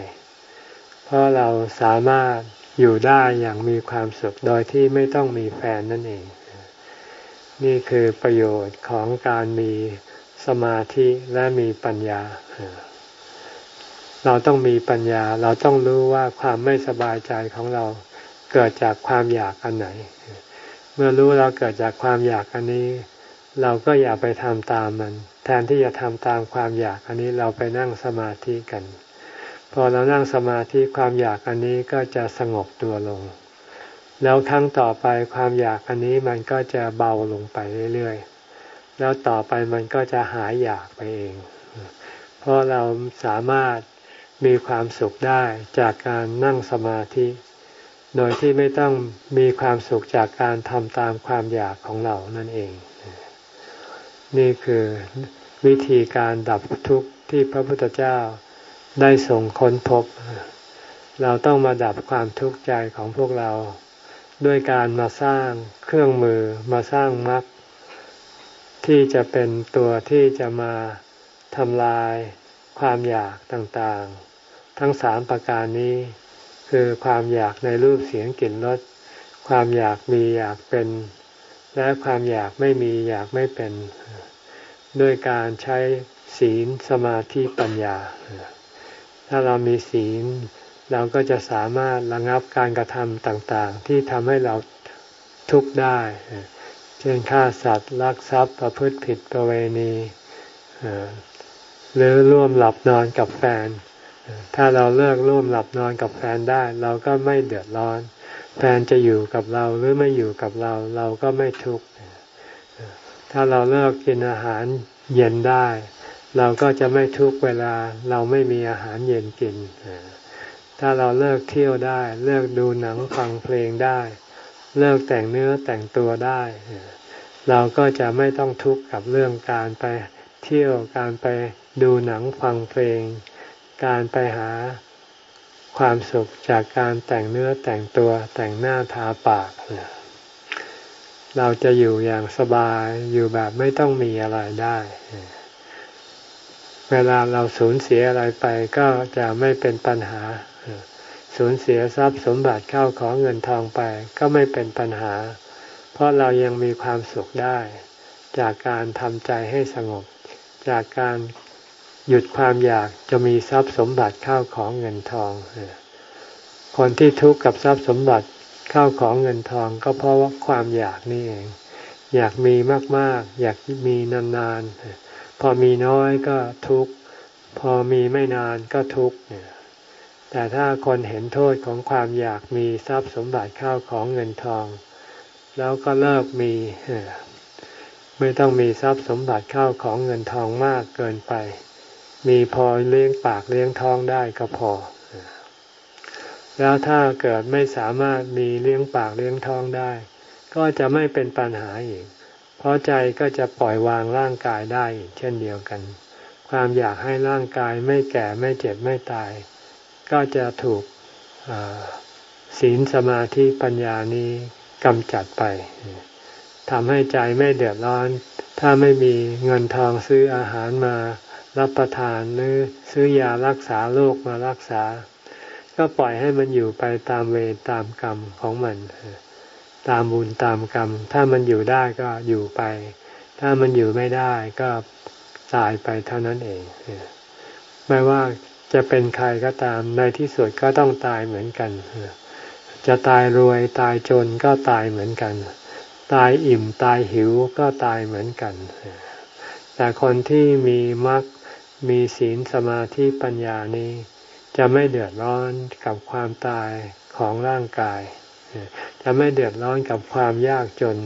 เพราะเราสามารถ อยู่ได้อย่างมีความสุขโดยที่ไม่ต้องมีแฟนนั่นเอง นี่คือประโยชน์ของการมีสมาธิและมีปัญญา เราต้องมีปัญญา เราต้องรู้ว่าความไม่สบายใจของเราเกิดจากความอยากอันไหน เมื่อรู้เราเกิดจากความอยากอันนี้ เราก็อย่าไปทำตามมัน แทนที่จะทำตามความอยากอันนี้เราไปนั่งสมาธิกัน พอเรานั่งสมาธิความอยากอันนี้ก็จะสงบตัวลง แล้วครั้งต่อไปความอยากอันนี้มันก็จะเบาลงไปเรื่อยๆ แล้วต่อไปมันก็จะหายอยากไปเอง เพราะเราสามารถมีความสุขได้จากการนั่งสมาธิ โดยที่ไม่ต้องมีความสุขจากการทำตามความอยากของเรานั่นเอง นี่คือวิธีการดับทุกข์ที่พระพุทธเจ้า ได้ส่งค้นพบ เราต้องมาดับความทุกข์ใจของพวกเรา ด้วยการมาสร้างเครื่องมือมาสร้างมรรคที่จะเป็นตัวที่จะมาทำลายความอยากต่างๆ ทั้งสามประการนี้ คือความอยากในรูปเสียงกลิ่นรสความอยากมีอยากเป็น และความอยากไม่มีอยากไม่เป็น ด้วยการใช้ศีลสมาธิปัญญา ถ้าเรามีศีล เราก็จะสามารถระงับการกระทำต่างๆ ที่ทำให้เราทุกข์ได้ เช่นฆ่าสัตว์ลักทรัพย์ประพฤติผิดประเวณี หรือร่วมหลับนอนกับแฟน ถ้าเราเลิกร่วมหลับนอนกับแฟนได้ เราก็ไม่เดือดร้อน แฟนจะอยู่กับเราหรือไม่อยู่กับเรา เราก็ไม่ทุกข์ถ้าเราเลิกกินอาหารเย็นได้ เราก็จะไม่ทุกเวลาเราไม่มีอาหารเย็นกิน ถ้าเราเลิกเที่ยวได้ เลิกดูหนังฟังเพลงได้ เลิกแต่งเนื้อแต่งตัวได้ เราก็จะไม่ต้องทุกข์กับเรื่องการไปเที่ยวการไปดูหนังฟังเพลง การไปหาความสุขจากการแต่งเนื้อแต่งตัวแต่งหน้าทาปาก เราจะอยู่อย่างสบายอยู่แบบไม่ต้องมีอะไรได้ เวลาเราสูญเสียอะไรไปก็จะไม่เป็นปัญหา สูญเสียทรัพย์สมบัติเข้าของเงินทองไปก็ไม่เป็นปัญหา เพราะเรายังมีความสุขได้ จากการทำใจให้สงบ จากการหยุดความอยากจะมีทรัพย์สมบัติเข้าของเงินทอง คนที่ทุกข์กับทรัพย์สมบัติเข้าของเงินทองก็เพราะว่าความอยากนี่เอง อยากมีมากๆ อยากมีนานๆ พอมีน้อยก็ทุกข์ พอมีไม่นานก็ทุกข์แต่ถ้าคนเห็นโทษของความอยากมีทรัพย์สมบัติข้าวของเงินทอง แล้วก็เลิกมี ไม่ต้องมีทรัพย์สมบัติข้าวของเงินทองมากเกินไป มีพอเลี้ยงปากเลี้ยงท้องได้ก็พอ แล้วถ้าเกิดไม่สามารถมีเลี้ยงปากเลี้ยงท้องได้ ก็จะไม่เป็นปัญหาอีก เพราะใจก็จะปล่อยวางร่างกายได้อีกเช่นเดียวกัน ความอยากให้ร่างกายไม่แก่ไม่เจ็บไม่ตาย ก็จะถูกศีลสมาธิปัญญานี้กำจัดไปทำให้ใจไม่เดือดร้อน ถ้าไม่มีเงินทองซื้ออาหารมารับประทานหรือซื้อยารักษาโรคมารักษา ก็ปล่อยให้มันอยู่ไปตามเวรตามกรรมของมัน ตามบุญตามกรรม ถ้ามันอยู่ได้ก็อยู่ไป ถ้ามันอยู่ไม่ได้ก็ตายไปเท่านั้นเอง ไม่ว่าจะเป็นใครก็ตามในที่สุดก็ต้องตายเหมือนกัน จะตายรวยตายจนก็ตายเหมือนกัน ตายอิ่มตายหิวก็ตายเหมือนกัน แต่คนที่มีมรรคมีศีลสมาธิปัญญานี้ จะไม่เดือดร้อนกับความตายของร่างกาย จะไม่เดือดร้อนกับความยากจน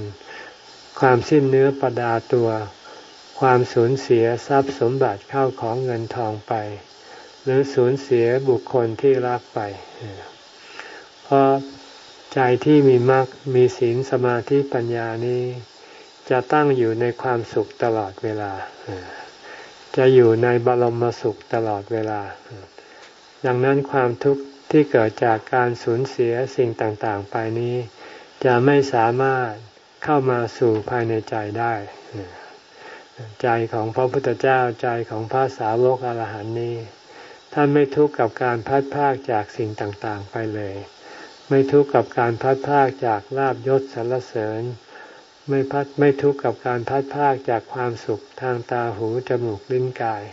ความสิ้นเนื้อประดาตัว ความสูญเสียทรัพย์สมบัติเข้าของเงินทองไป หรือสูญเสียบุคคลที่รักไป เพราะใจที่มีมรรคมีศีลสมาธิปัญญานี้ จะตั้งอยู่ในความสุขตลอดเวลา จะอยู่ในบรมสุขตลอดเวลา ดังนั้นความทุกข์ ที่เกิดจากการสูญเสียสิ่งต่างๆ ไปนี้ จะไม่สามารถเข้ามาสู่ภายในใจได้ ใจของพระพุทธเจ้าใจของพระสาวกอรหันนี้ ท่านไม่ทุกข์กับการพัดพากจากสิ่งต่างๆ ไปเลย ไม่ทุกข์กับการพัดพากจากลาบยศสรรเสริญ ไม่พัดไม่ทุกข์กับการพัดพากจากความสุขทางตาหูจมูกลิ้นกาย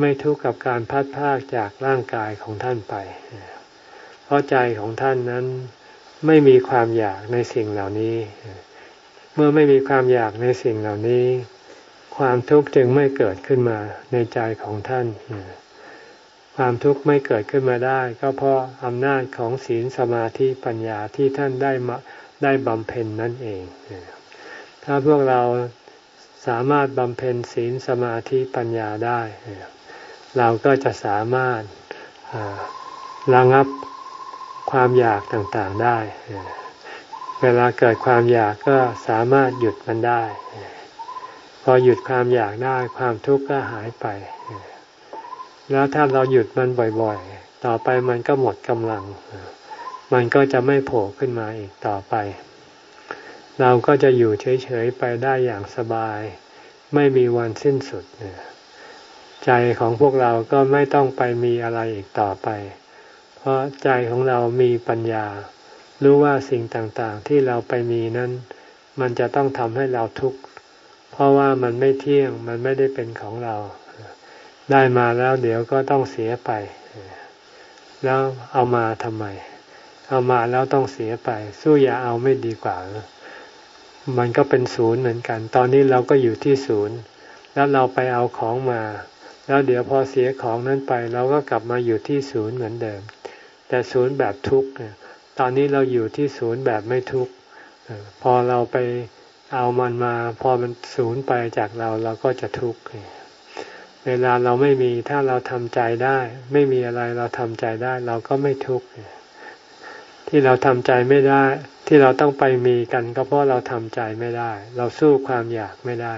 ไม่ทุกข์กับการพัดพากจากร่างกายของท่านไป เพราะใจของท่านนั้นไม่มีความอยากในสิ่งเหล่านี้ เมื่อไม่มีความอยากในสิ่งเหล่านี้ ความทุกข์จึงไม่เกิดขึ้นมาในใจของท่าน ความทุกข์ไม่เกิดขึ้นมาได้ ก็เพราะอำนาจของศีลสมาธิปัญญาที่ท่านได้มาได้บำเพ็ญนั่นเอง ถ้าพวกเราสามารถบำเพ็ญศีลสมาธิปัญญาได้ เราก็จะสามารถระงับความอยากต่างๆได้ เวลาเกิดความอยากก็สามารถหยุดมันได้ พอหยุดความอยากได้ความทุกข์ก็หายไป แล้วถ้าเราหยุดมันบ่อยๆ ต่อไปมันก็หมดกำลัง มันก็จะไม่โผล่ขึ้นมาอีกต่อไป เราก็จะอยู่เฉยๆไปได้อย่างสบาย ไม่มีวันสิ้นสุด ใจของพวกเราก็ไม่ต้องไปมีอะไรอีกต่อไป เพราะใจของเรามีปัญญา รู้ว่าสิ่งต่างๆที่เราไปมีนั้น มันจะต้องทำให้เราทุกข์ เพราะว่ามันไม่เที่ยง มันไม่ได้เป็นของเรา ได้มาแล้วเดี๋ยวก็ต้องเสียไป แล้วเอามาทำไม เอามาแล้วต้องเสียไป สู้อย่าเอาไม่ดีกว่า มันก็เป็นศูนย์เหมือนกัน ตอนนี้เราก็อยู่ที่ศูนย์ แล้วเราไปเอาของมา แล้วเดี๋ยวพอเสียของนั้นไปเราก็กลับมาอยู่ที่ศูนย์เหมือนเดิม แต่ศูนย์แบบทุกข์ตอนนี้เราอยู่ที่ศูนย์แบบไม่ทุกข์พอเราไปเอามันมา พอมันศูนย์ไปจากเราเราก็จะทุกข์เวลาเราไม่มีถ้าเราทำใจได้ ไม่มีอะไรเราทำใจได้ เราก็ไม่ทุกข์ที่เราทำใจไม่ได้ ที่เราต้องไปมีกันก็เพราะเราทำใจไม่ได้ เราสู้ความอยากไม่ได้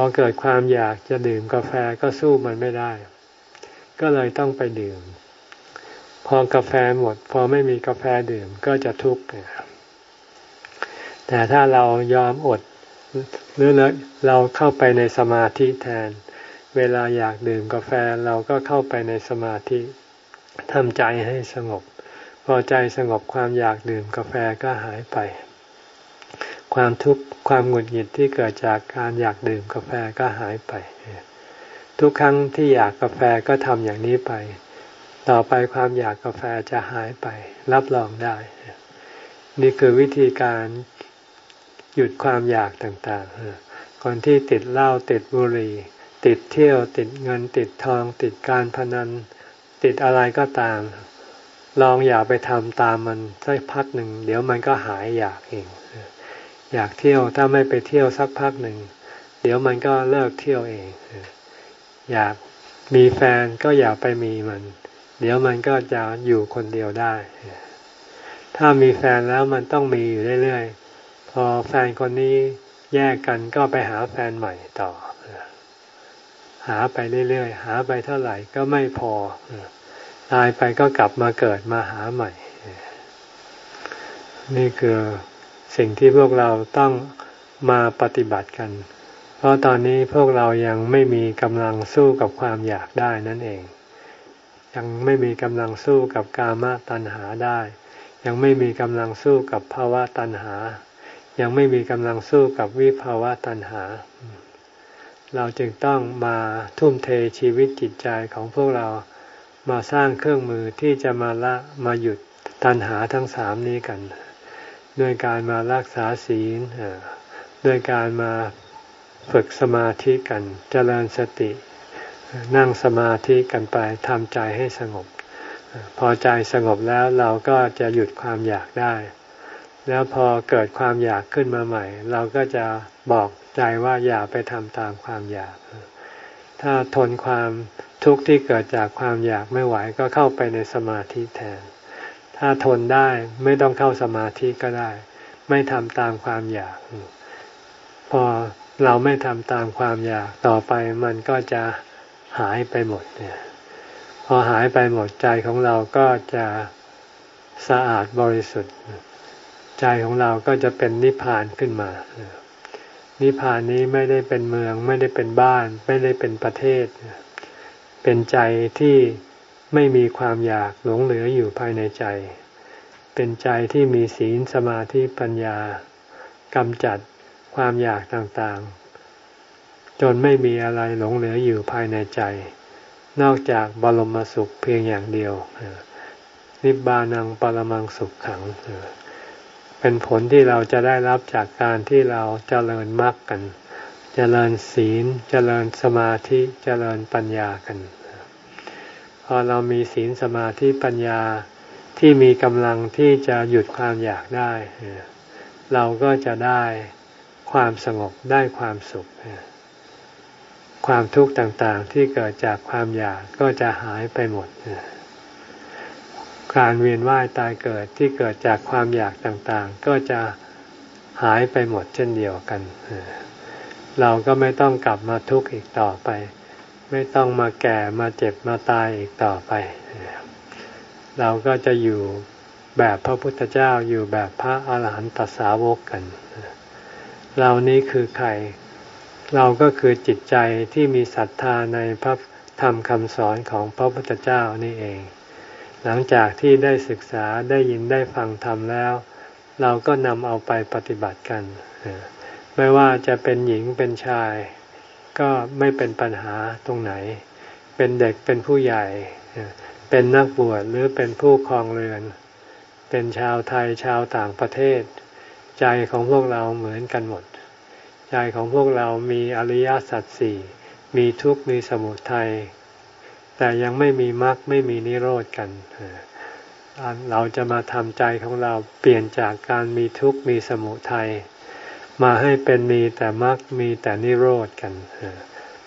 อเกิดความอยากจะดื่มกาแฟก็สู้มันไม่ได้ ก็เลยต้องไปดื่ม พอกาแฟหมด พอไม่มีกาแฟดื่มก็จะทุกข์แต่ถ้าเรายอมอดหรือเราเข้าไปในสมาธิแทน เวลาอยากดื่มกาแฟเราก็เข้าไปในสมาธิทำใจให้สงบ พอใจสงบความอยากดื่มกาแฟก็หายไป ความทุกข์ความหงุดหงิดที่เกิดจากการอยากดื่มกาแฟก็หายไป ทุกครั้งที่อยากกาแฟก็ทำอย่างนี้ไป ต่อไปความอยากกาแฟจะหายไป รับรองได้ นี่คือวิธีการหยุดความอยากต่างๆคนที่ติดเหล้าติดบุหรี่ ติดเที่ยวติดเงินติดทอง ติดการพนัน ติดอะไรก็ตาม ลองอย่าไปทำตามมันสักพักหนึ่ง เดี๋ยวมันก็หายอยากเอง อยากเที่ยวถ้าไม่ไปเที่ยวสักพักหนึ่ง เดี๋ยวมันก็เลิกเที่ยวเอง อยากมีแฟนก็อย่าไปมีมัน เดี๋ยวมันก็จะอยู่คนเดียวได้ ถ้ามีแฟนแล้วมันต้องมีอยู่เรื่อยๆ พอแฟนคนนี้แยกกันก็ไปหาแฟนใหม่ต่อ หาไปเรื่อยๆ หาไปเท่าไหร่ก็ไม่พอ ตายไปก็กลับมาเกิดมาหาใหม่ นี่คือ สิ่งที่พวกเราต้องมาปฏิบัติกัน เพราะตอนนี้พวกเรายังไม่มีกำลังสู้กับความอยากได้นั่นเอง ยังไม่มีกำลังสู้กับกามตัณหาได้ ยังไม่มีกำลังสู้กับภาวะตัณหา ยังไม่มีกำลังสู้กับวิภาวะตัณหา เราจึงต้องมาทุ่มเทชีวิตจิตใจของพวกเรามาสร้างเครื่องมือที่จะมาละมาหยุดตัณหาทั้งสามนี้กัน ด้วยการมารักษาศีลด้วยการมาฝึกสมาธิกันเจริญสติ นั่งสมาธิกันไปทำใจให้สงบ พอใจสงบแล้วเราก็จะหยุดความอยากได้ แล้วพอเกิดความอยากขึ้นมาใหม่ เราก็จะบอกใจว่าอย่าไปทำตามความอยาก ถ้าทนความทุกข์ที่เกิดจากความอยากไม่ไหวก็เข้าไปในสมาธิแทน ถ้าทนได้ไม่ต้องเข้าสมาธิก็ได้ ไม่ทำตามความอยาก พอเราไม่ทำตามความอยากต่อไปมันก็จะหายไปหมดเนี่ยพอหายไปหมดใจของเราก็จะสะอาดบริสุทธิ์ ใจของเราก็จะเป็นนิพพานขึ้นมา นิพพานนี้ไม่ได้เป็นเมือง ไม่ได้เป็นบ้าน ไม่ได้เป็นประเทศ เป็นใจที่ ไม่มีความอยากหลงเหลืออยู่ภายในใจ เป็นใจที่มีศีลสมาธิปัญญากำจัดความอยากต่างๆ จนไม่มีอะไรหลงเหลืออยู่ภายในใจ นอกจากบรมสุขเพียงอย่างเดียว นิบานังปรมังสุขขัง เป็นผลที่เราจะได้รับจากการที่เราจเจริญมรรคกันเจริญศีลเจริญสมาธิเจริญปัญญากัน พอเรามีศีลสมาธิปัญญาที่มีกำลังที่จะหยุดความอยากได้ เราก็จะได้ความสงบได้ความสุข ความทุกข์ต่างๆที่เกิดจากความอยากก็จะหายไปหมด การเวียนว่ายตายเกิดที่เกิดจากความอยากต่างๆ ก็จะหายไปหมดเช่นเดียวกัน เราก็ไม่ต้องกลับมาทุกข์อีกต่อไป ไม่ต้องมาแก่มาเจ็บมาตายอีกต่อไป เราก็จะอยู่แบบพระพุทธเจ้าอยู่แบบพระอาหารหันตสาวกกัน เรานี้คือใคร เราก็คือจิตใจที่มีศรัทธาในพระธรรมคำสอนของพระพุทธเจ้านี่เอง หลังจากที่ได้ศึกษาได้ยินได้ฟังธรรมแล้ว เราก็นำเอาไปปฏิบัติกัน ไม่ว่าจะเป็นหญิงเป็นชาย ก็ไม่เป็นปัญหาตรงไหน เป็นเด็กเป็นผู้ใหญ่ เป็นนักบวชหรือเป็นผู้ครองเรือน เป็นชาวไทยชาวต่างประเทศ ใจของพวกเราเหมือนกันหมด ใจของพวกเรามีอริยสัจสี่มีทุกข์มีสมุทัยแต่ยังไม่มีมรรคไม่มีนิโรธกัน เราจะมาทำใจของเราเปลี่ยนจากการมีทุกข์มีสมุทัย มาให้เป็นมีแต่มรรคมีแต่นิโรธกัน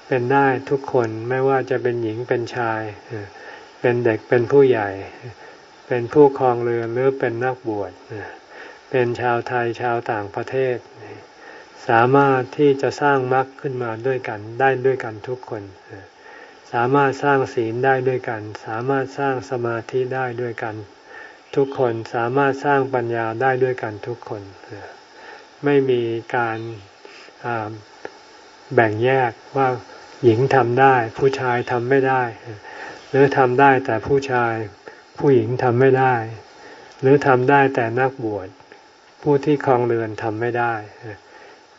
เป็นได้ทุกคนไม่ว่าจะเป็นหญิงเป็นชาย เป็นเด็กเป็นผู้ใหญ่ เป็นผู้ครองเรือนหรือเป็นนักบวชเป็นชาวไทยชาวต่างประเทศ สามารถที่จะสร้างมรรคขึ้นมาด้วยกันได้ด้วยกันทุกคน สามารถสร้างศีลได้ด้วยกัน สามารถสร้างสมาธิได้ด้วยกัน ทุกคนสามารถสร้างปัญญาได้ด้วยกันทุกคน ไม่มีการแบ่งแยกว่าหญิงทำได้ ผู้ชายทำไม่ได้ หรือทำได้แต่ผู้ชายผู้หญิงทำไม่ได้ หรือทำได้แต่นักบวชผู้ที่คลองเรือนทำไม่ได้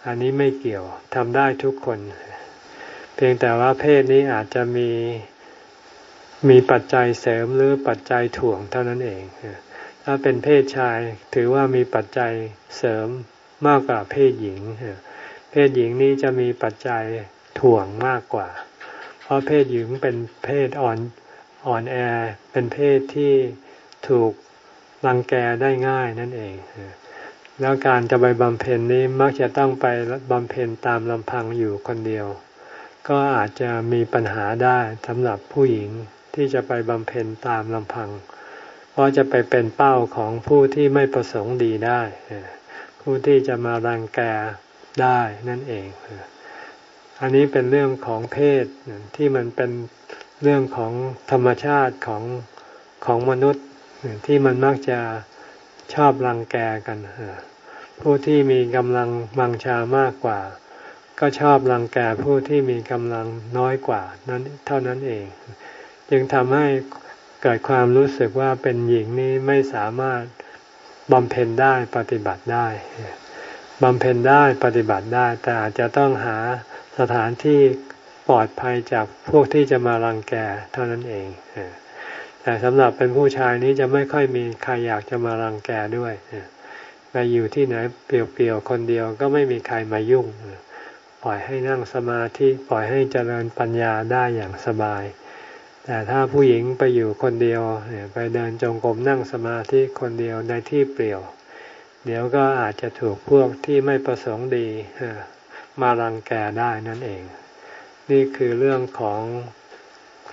อันนี้ไม่เกี่ยวทำได้ทุกคน เพียงแต่ว่าเพศนี้อาจจะมีมีปัจจัยเสริมหรือปัจจัยถ่วงเท่านั้นเอง ถ้าเป็นเพศชายถือว่ามีปัจจัยเสริม มากกว่าเพศหญิง เพศหญิงนี้จะมีปัจจัยถ่วงมากกว่า เพราะเพศหญิงเป็นเพศอ่อนอ่อนแอ เป็นเพศที่ถูกรังแกได้ง่ายนั่นเอง แล้วการจะไปบำเพ็ญนี้มักจะต้องไปบำเพ็ญตามลำพังอยู่คนเดียว ก็อาจจะมีปัญหาได้สำหรับผู้หญิงที่จะไปบำเพ็ญตามลำพัง เพราะจะไปเป็นเป้าของผู้ที่ไม่ประสงค์ดีได้ ผู้ที่จะมารังแกได้นั่นเอง อันนี้เป็นเรื่องของเพศที่มันเป็นเรื่องของธรรมชาติของของมนุษย์ที่มันมักจะชอบรังแกกัน ผู้ที่มีกำลังบังชามากกว่า ก็ชอบรังแกผู้ที่มีกำลังน้อยกว่านั้นเท่านั้นเอง จึงทำให้เกิดความรู้สึกว่าเป็นหญิงนี้ไม่สามารถ บำเพ็ญได้ปฏิบัติได้บำเพ็ญได้ปฏิบัติได้ แต่อาจจะต้องหาสถานที่ปลอดภัยจากพวกที่จะมารังแกเท่านั้นเองแต่สำหรับเป็นผู้ชายนี้จะไม่ค่อยมีใครอยากจะมารังแกด้วยไปอยู่ที่ไหนเปลี่ยวๆคนเดียวก็ไม่มีใครมายุ่ง ปล่อยให้นั่งสมาธิปล่อยให้เจริญปัญญาได้อย่างสบาย แต่ถ้าผู้หญิงไปอยู่คนเดียวไปเดินจงกรมนั่งสมาธิคนเดียวในที่เปลี่ยว เดี๋ยวก็อาจจะถูกพวกที่ไม่ประสงค์ดีมารังแกได้นั่นเอง นี่คือเรื่องของ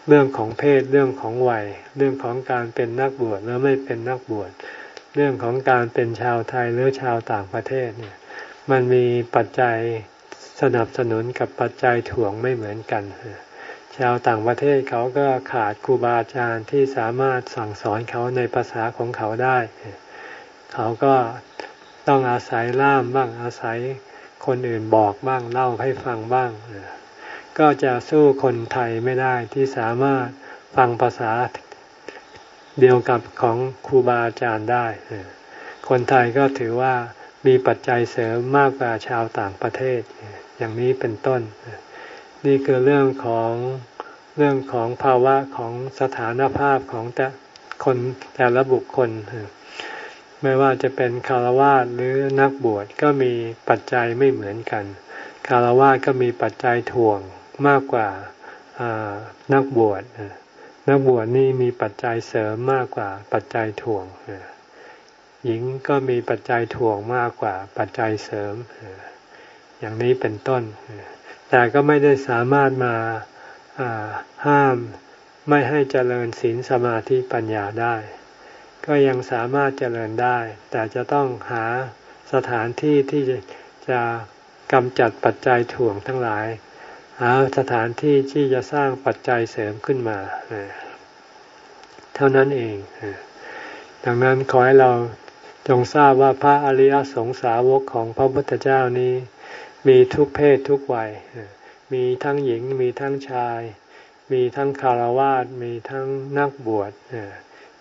เรื่องของเพศเรื่องของวัย เรื่องของการเป็นนักบวชหรือไม่เป็นนักบวชเรื่องของการเป็นชาวไทยหรือชาวต่างประเทศเนี่ยมันมีปัจจัยสนับสนุนกับปัจจัยถ่วงไม่เหมือนกัน ชาวต่างประเทศเขาก็ขาดครูบาอาจารย์ที่สามารถสั่งสอนเขาในภาษาของเขาได้ เขาก็ต้องอาศัยล่ามบ้างอาศัยคนอื่นบอกบ้างเล่าให้ฟังบ้าง ก็จะสู้คนไทยไม่ได้ที่สามารถฟังภาษาเดียวกับของครูบาอาจารย์ได้ คนไทยก็ถือว่ามีปัจจัยเสริมมากกว่าชาวต่างประเทศ อย่างนี้เป็นต้น นี่คือเรื่องของเรื่องของภาวะของสถานภาพของแต่คนแต่ละบุคคล ไม่ว่าจะเป็นคารวะหรือนักบวชก็มีปัจจัยไม่เหมือนกัน คารวะก็มีปัจจัยถ่วงมากกว่านักบวชนักบวชนี่มีปัจจัยเสริมมากกว่าปัจจัยถ่วง หญิงก็มีปัจจัยถ่วงมากกว่าปัจจัยเสริม อย่างนี้เป็นต้น แต่ก็ไม่ได้สามารถมาห้ามไม่ให้เจริญศีลสมาธิปัญญาได้ ก็ยังสามารถเจริญได้ แต่จะต้องหาสถานที่ที่จะกำจัดปัจจัยถ่วงทั้งหลาย หาสถานที่ที่จะสร้างปัจจัยเสริมขึ้นมา เท่านั้นเอง ดังนั้นขอให้เราจงทราบว่าพระอริยสงสาวกของพระพุทธเจ้านี้ มีทุกเพศทุกวัย มีทั้งหญิงมีทั้งชาย มีทั้งคารวาสมีทั้งนักบวช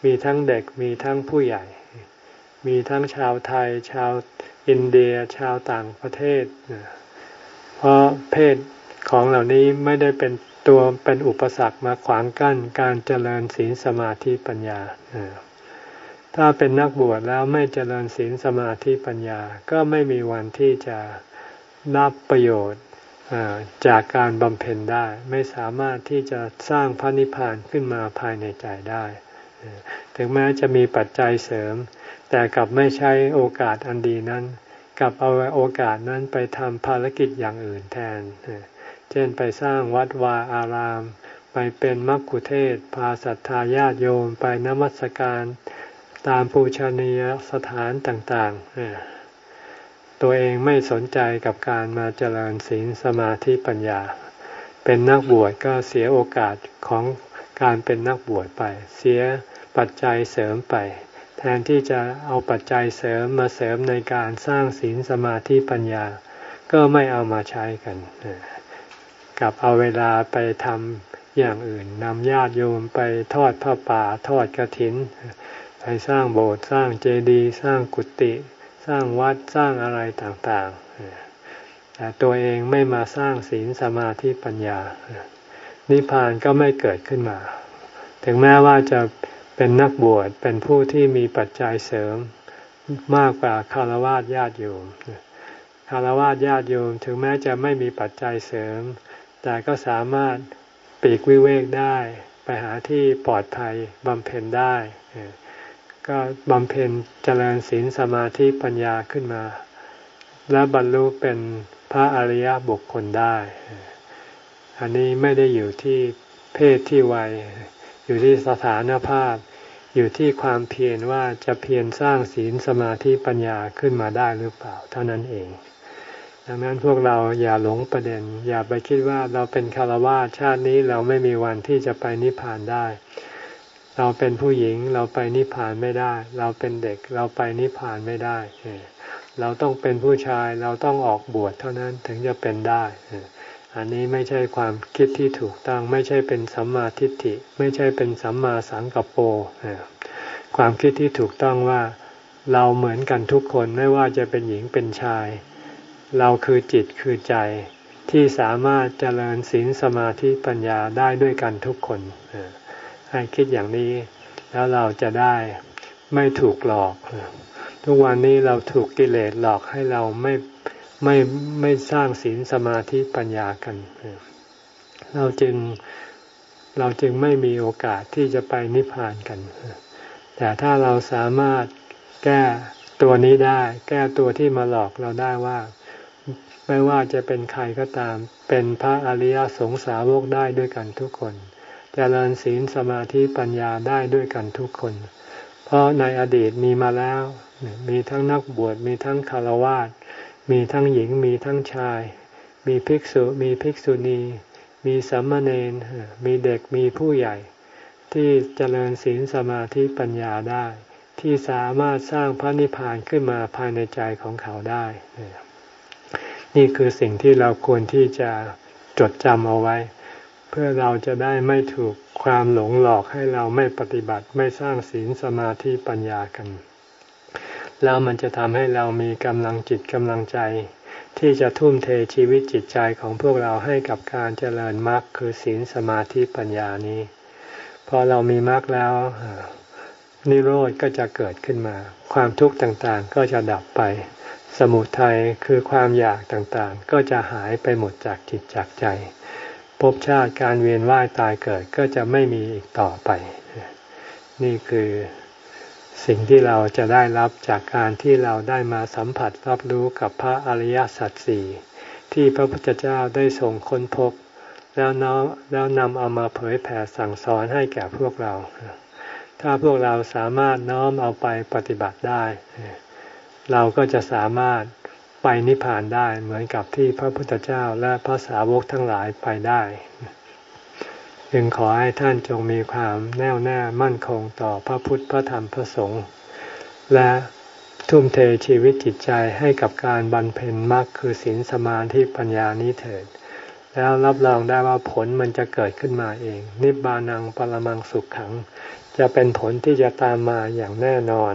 มีทั้งเด็กมีทั้งผู้ใหญ่ มีทั้งชาวไทย ชาวอินเดียชาวต่างประเทศ เพราะเพศของเหล่านี้ไม่ได้เป็นตัวเป็นอุปสรรคมาขวางกั้นการเจริญศีลสมาธิปัญญา ถ้าเป็นนักบวชแล้วไม่เจริญศีลสมาธิปัญญา ก็ไม่มีวันที่จะ รับประโยชน์จากการบำเพ็ญได้ ไม่สามารถที่จะสร้างพระนิพพานขึ้นมาภายในใจได้ ถึงแม้จะมีปัจจัยเสริม แต่กลับไม่ใช้โอกาสอันดีนั้นกลับเอาโอกาสนั้นไปทำภารกิจอย่างอื่นแทน เช่นไปสร้างวัดวาอาราม ไปเป็นมักคุเทศ พาสัทธาญาติโยมไปนมัสการตามภูชนียสถานต่างๆ ตัวเองไม่สนใจกับการมาเจริญศีลสมาธิปัญญา เป็นนักบวชก็เสียโอกาสของการเป็นนักบวชไป เสียปัจจัยเสริมไป แทนที่จะเอาปัจจัยเสริมมาเสริมในการสร้างศีลสมาธิปัญญา ก็ไม่เอามาใช้กันกับเอาเวลาไปทำอย่างอื่นนำญาติโยมไปทอดผ้าป่าทอดกระถิน ไปสร้างโบสถ์สร้างเจดีย์สร้างกุฏิ สร้างวัดสร้างอะไรต่างๆ แต่ตัวเองไม่มาสร้างศีลสมาธิปัญญา นิพพานก็ไม่เกิดขึ้นมา ถึงแม้ว่าจะเป็นนักบวชเป็นผู้ที่มีปัจจัยเสริมมากกว่าคารวะญาติโยมคารวะญาติโยมถึงแม้จะไม่มีปัจจัยเสริม แต่ก็สามารถปีกวิเวกได้ ไปหาที่ปลอดภัยบำเพ็ญได้ ก็บำเพ็ญเจริญศีลสมาธิปัญญาขึ้นมา และบรรลุเป็นพระอริยบุคคลได้ อันนี้ไม่ได้อยู่ที่เพศที่วัย อยู่ที่สถานภาพ อยู่ที่ความเพียรว่าจะเพียรสร้างศีลสมาธิปัญญาขึ้นมาได้หรือเปล่าเท่านั้นเอง ดังนั้นพวกเราอย่าหลงประเด็น อย่าไปคิดว่าเราเป็นคารวะชาตินี้เราไม่มีวันที่จะไปนิพพานได้ เราเป็นผู้หญิงเราไปนิพพานไม่ได้ เราเป็นเด็กเราไปนิพพานไม่ได้เราต้องเป็นผู้ชายเราต้องออกบวชเท่านั้นถึงจะเป็นได้ อันนี้ไม่ใช่ความคิดที่ถูกต้อง ไม่ใช่เป็นสัมมาทิฏฐิ ไม่ใช่เป็นสัมมาสังกัปโปความคิดที่ถูกต้องว่าเราเหมือนกันทุกคนไม่ว่าจะเป็นหญิงเป็นชาย เราคือจิตคือใจที่สามารถเจริญศีลสมาธิปัญญาได้ด้วยกันทุกคน ให้คิดอย่างนี้ แล้วเราจะได้ไม่ถูกหลอก ทุกวันนี้เราถูกกิเลสหลอกให้เราไม่ไม่ไม่สร้างศีลสมาธิปัญญากัน เราจึงเราจึงไม่มีโอกาสที่จะไปนิพพานกัน แต่ถ้าเราสามารถแก้ตัวนี้ได้ แก้ตัวที่มาหลอกเราได้ว่า ไม่ว่าจะเป็นใครก็ตาม เป็นพระอริยสงสาวกได้ด้วยกันทุกคน จริญศีลสมาธิปัญญาได้ด้วยกันทุกคน เพราะในอดีตมีมาแล้ว มีทั้งนักบวชมีทั้งคารวาสมีทั้งหญิงมีทั้งชาย มีภิกษุมีภิกษุณี มีสัมมาเนนมีเด็กมีผู้ใหญ่ ที่เจริญศีลสมาธิปัญญาได้ ที่สามารถสร้างพระนิพพานขึ้นมาภายในใจของเขาได้ นี่คือสิ่งที่เราควรที่จะจดจำเอาไว้ พื่อเราจะได้ไม่ถูกความหลงหลอกให้เราไม่ปฏิบัติไม่สร้างศีลสมาธิปัญญากัน แล้วมันจะทำให้เรามีกำลังจิตกำลังใจ ที่จะทุ่มเทชีวิตจิตใจของพวกเราให้กับการเจริญมรรคคือศีลสมาธิปัญญานี้ พอเรามีมรรคแล้วนิโรธก็จะเกิดขึ้นมา ความทุกข์ต่างๆก็จะดับไป สมุทัยคือความอยากต่างๆ ก็จะหายไปหมดจากจิตจากใจ ภพชาติการเวียนว่ายตายเกิดก็จะไม่มีอีกต่อไป นี่คือสิ่งที่เราจะได้รับจากการที่เราได้มาสัมผัสรับรู้กับพระอริยสัจสี่ที่พระพุทธเจ้าได้ส่งค้นพบ แล้วน้อมแล้วนำเอามาเผยแผ่สั่งสอนให้แก่พวกเรา ถ้าพวกเราสามารถน้อมเอาไปปฏิบัติได้ เราก็จะสามารถ ไปนิพพานได้เหมือนกับที่พระพุทธเจ้าและพระสาวกทั้งหลายไปได้ จึงขอให้ท่านจงมีความแน่วแน่มั่นคงต่อพระพุทธพระธรรมพระสงฆ์และทุ่มเทชีวิตจิตใจให้กับการบรรเพ็ญมรรคคือศีลสมาธิปัญญานี้เถิด แล้วรับรองได้ว่าผลมันจะเกิดขึ้นมาเอง นิบานังปรมังสุขขัง จะเป็นผลที่จะตามมาอย่างแน่นอน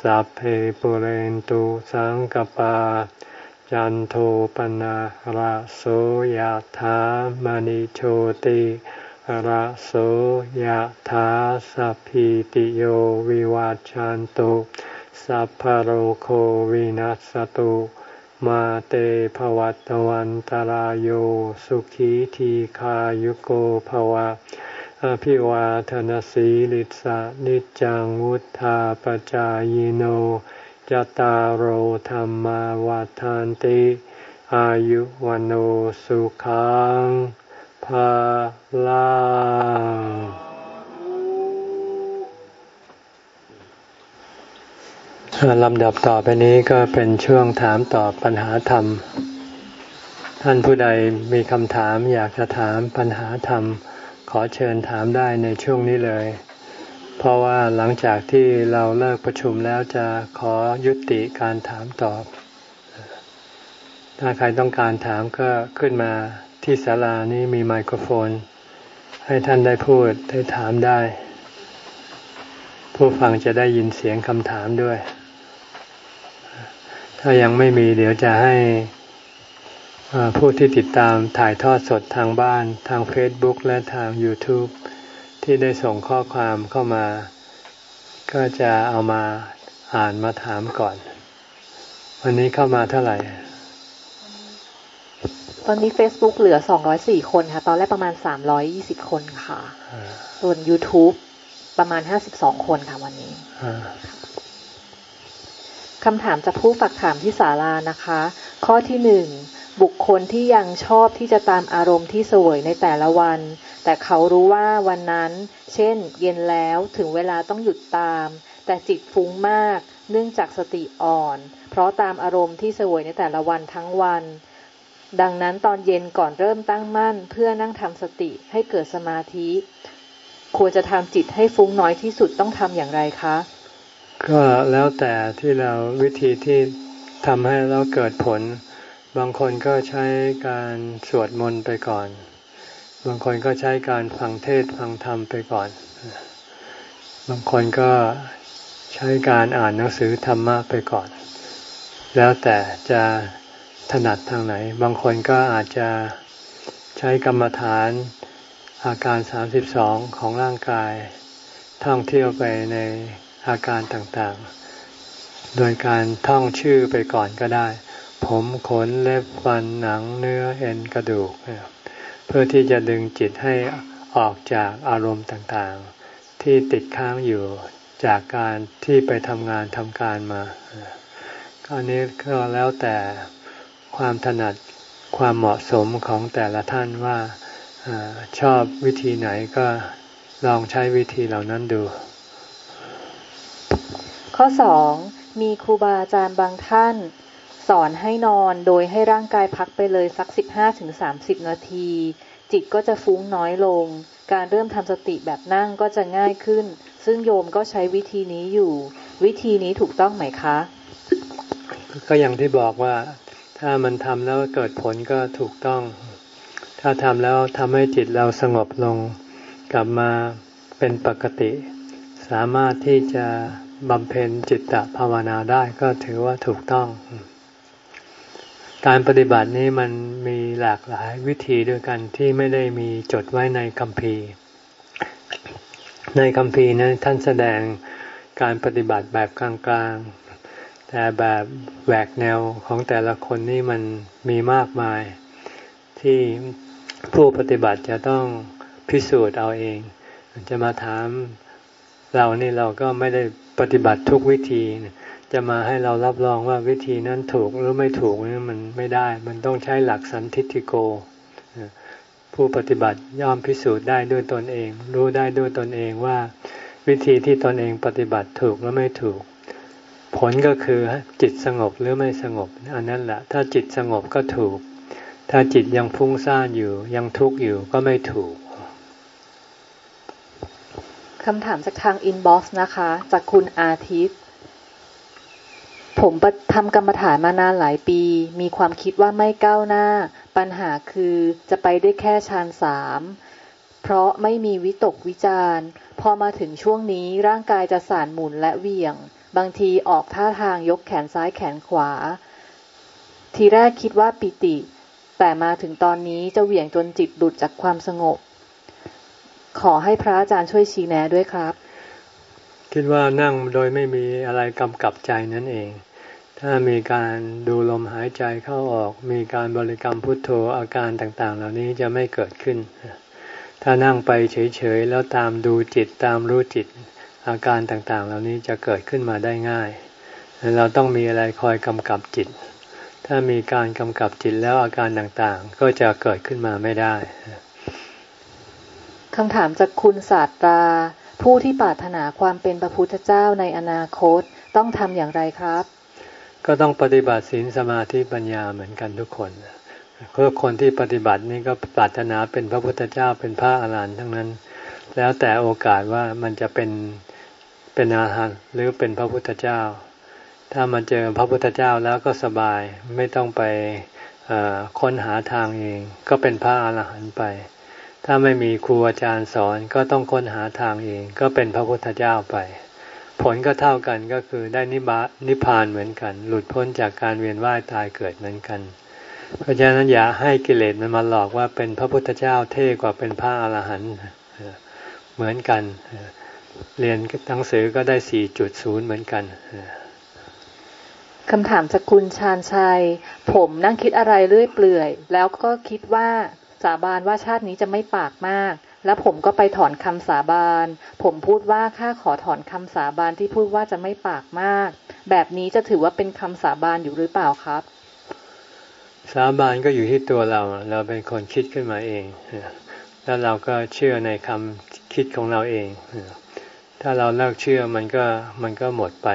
สัพเพปุเรนตุสังกปา จันโทปนะระโสยธามณิโชติระโสยธาสัพพิติโยวิวัจจันตุสัพพโรโควินัสตุมาเตภวัตวันตารโยสุขีทีขายุโกภวะ อภิวาทนสีลิสะนิจังวุธาปจายโนจตารโหธรรมวาทานติ อายุวันโอสุขังภาลาลำดับต่อไปนี้ก็เป็นช่วงถามตอบปัญหาธรรม ท่านผู้ใดมีคำถามอยากจะถามปัญหาธรรม ขอเชิญถามได้ในช่วงนี้เลย เพราะว่าหลังจากที่เราเลิกประชุมแล้วจะขอยุติการถามตอบ ถ้าใครต้องการถามก็ขึ้นมาที่ศาลานี้มีไมโครโฟน ให้ท่านได้พูดได้ถามได้ ผู้ฟังจะได้ยินเสียงคำถามด้วย ถ้ายังไม่มีเดี๋ยวจะให้ ผู้ที่ติดตามถ่ายทอดสดทางบ้าน ทาง Facebook และทาง YouTube ที่ได้ส่งข้อความเข้ามา ก็จะเอามาอ่านมาถามก่อน วันนี้เข้ามาเท่าไหร่ ตอนนี้ Facebook เหลือ 204 คนค่ะ ตอนแรกประมาณ 320 คนค่ะ ส่วน YouTube ประมาณ 52 คนค่ะวันนี้คำถามจากผู้ฝากถามที่ศาลานะคะ ข้อที่หนึ่ง บุคคลที่ยังชอบที่จะตามอารมณ์ที่เสวยในแต่ละวัน แต่เขารู้ว่าวันนั้น เช่น เย็นแล้วถึงเวลาต้องหยุดตาม แต่จิตฟุ้งมาก เนื่องจากสติอ่อน เพราะตามอารมณ์ที่เสวยในแต่ละวันทั้งวัน ดังนั้นตอนเย็นก่อนเริ่มตั้งมั่น เพื่อนั่งทำสติให้เกิดสมาธิ ควรจะทำจิตให้ฟุ้งน้อยที่สุดต้องทำอย่างไรคะ ก็แล้วแต่ที่เราวิธีที่ทำให้เราเกิดผล บางคนก็ใช้การสวดมนต์ไปก่อน บางคนก็ใช้การฟังเทศฟังธรรมไปก่อน บางคนก็ใช้การอ่านหนังสือธรรมะไปก่อน แล้วแต่จะถนัดทางไหน บางคนก็อาจจะใช้กรรมฐานอาการสามสิบสองของร่างกาย ท่องเที่ยวไปในอาการต่างๆ โดยการท่องชื่อไปก่อนก็ได้ ผมขนเล็บฟันหนังเนื้อเอ็นกระดูก เพื่อที่จะดึงจิตให้ออกจากอารมณ์ต่างๆ ที่ติดค้างอยู่จากการที่ไปทำงานทำการมาก็นี้ก็แล้วแต่ความถนัดความเหมาะสมของแต่ละท่านว่าอชอบวิธีไหนก็ลองใช้วิธีเหล่านั้นดู ข้อสองมีครูบาอาจารย์บางท่าน สอนให้นอนโดยให้ร่างกายพักไปเลยสักสิบห้าถึงสามสิบนาที จิตก็จะฟุ้งน้อยลง การเริ่มทำสติแบบนั่งก็จะง่ายขึ้น ซึ่งโยมก็ใช้วิธีนี้อยู่ วิธีนี้ถูกต้องไหมคะ ก็อย่างที่บอกว่าถ้ามันทำแล้วเกิดผลก็ถูกต้อง ถ้าทำแล้วทำให้จิตเราสงบลง กลับมาเป็นปกติ สามารถที่จะบำเพ็ญจิตตภาวนาได้ก็ถือว่าถูกต้อง การปฏิบัตินี้มันมีหลากหลายวิธีด้วยกันที่ไม่ได้มีจดไว้ในคัมภีร์ ในคัมภีร์นั้นท่านแสดงการปฏิบัติแบบกลางๆ แต่แบบแหวกแนวของแต่ละคนนี่มันมีมากมาย ที่ผู้ปฏิบัติจะต้องพิสูจน์เอาเอง จะมาถามเรานี่เราก็ไม่ได้ปฏิบัติทุกวิธี จะมาให้เรารับรองว่าวิธีนั้นถูกหรือไม่ถูกนี่มันไม่ได้ มันต้องใช้หลักสันทิฏฐิโก ผู้ปฏิบัติย่อมพิสูจน์ได้ด้วยตนเอง รู้ได้ด้วยตนเองว่า วิธีที่ตนเองปฏิบัติถูกหรือไม่ถูก ผลก็คือจิตสงบหรือไม่สงบ อันนั้นแหละถ้าจิตสงบก็ถูก ถ้าจิตยังฟุ้งซ่านอยู่ยังทุกข์อยู่ก็ไม่ถูกคำถามจากทาง inbox นะคะ จากคุณอาทิตย์ ผมทำกรรมฐานมานานหลายปี มีความคิดว่าไม่ก้าวหน้า ปัญหาคือจะไปได้แค่ฌานสามเพราะไม่มีวิตกวิจารพอมาถึงช่วงนี้ร่างกายจะสั่นหมุนและเวียง บางทีออกท่าทางยกแขนซ้ายแขนขวา ทีแรกคิดว่าปิติ แต่มาถึงตอนนี้จะเหวี่ยงจนจิตดุดจากความสงบ ขอให้พระอาจารย์ช่วยชี้แนะด้วยครับ คิดว่านั่งโดยไม่มีอะไรกำกับใจนั่นเอง ถ้ามีการดูลมหายใจเข้าออก มีการบริกรรมพุทโธอาการต่างๆ เหล่านี้จะไม่เกิดขึ้น ถ้านั่งไปเฉยๆแล้วตามดูจิตตามรู้จิต อาการต่างๆ เหล่านี้จะเกิดขึ้นมาได้ง่าย เราต้องมีอะไรคอยกำกับจิต ถ้ามีการกำกับจิตแล้วอาการต่างๆ ก็จะเกิดขึ้นมาไม่ได้คำถามจากคุณศาสตรา ผู้ที่ปรารถนาความเป็นพระพุทธเจ้าในอนาคตต้องทำอย่างไรครับ ก็ต้องปฏิบัติศีลสมาธิปัญญาเหมือนกันทุกคนเพื่อคนที่ปฏิบัตินี่ก็ปรารถนาเป็นพระพุทธเจ้าเป็นพระอรหันต์ทั้งนั้น แล้วแต่โอกาสว่ามันจะเป็นเป็นอาหารหรือเป็นพระพุทธเจ้า ถ้ามาเจอพระพุทธเจ้าแล้วก็สบายไม่ต้องไปค้นหาทางเอง ก็เป็นพระอรหันต์ไป ถ้าไม่มีครูอาจารย์สอนก็ต้องค้นหาทางเอง ก็เป็นพระพุทธเจ้าไป ผลก็เท่ากันก็คือได้นิบานิพานเหมือนกัน หลุดพ้นจากการเวียนว่ายตายเกิดเหมือนกัน เพราะฉะนั้นอย่าให้กิเลสมันมาหลอกว่าเป็นพระพุทธเจ้าเท่กว่าเป็นพระอรหันต์เหมือนกัน เรียนหนังสือก็ได้สี่จุดศูนย์เหมือนกันคำถามจากคุณชาญชัย ผมนั่งคิดอะไรเรื่อยเปื่อย แล้วก็คิดว่า สาบานว่าชาตินี้จะไม่ปากมาก แล้วผมก็ไปถอนคำสาบาน ผมพูดว่าข้าขอถอนคำสาบานที่พูดว่าจะไม่ปากมาก แบบนี้จะถือว่าเป็นคำสาบานอยู่หรือเปล่าครับ สาบานก็อยู่ที่ตัวเรา เราเป็นคนคิดขึ้นมาเอง แล้วเราก็เชื่อในคำคิดของเราเอง ถ้าเราเลิกเชื่อมันก็มันก็หมดไป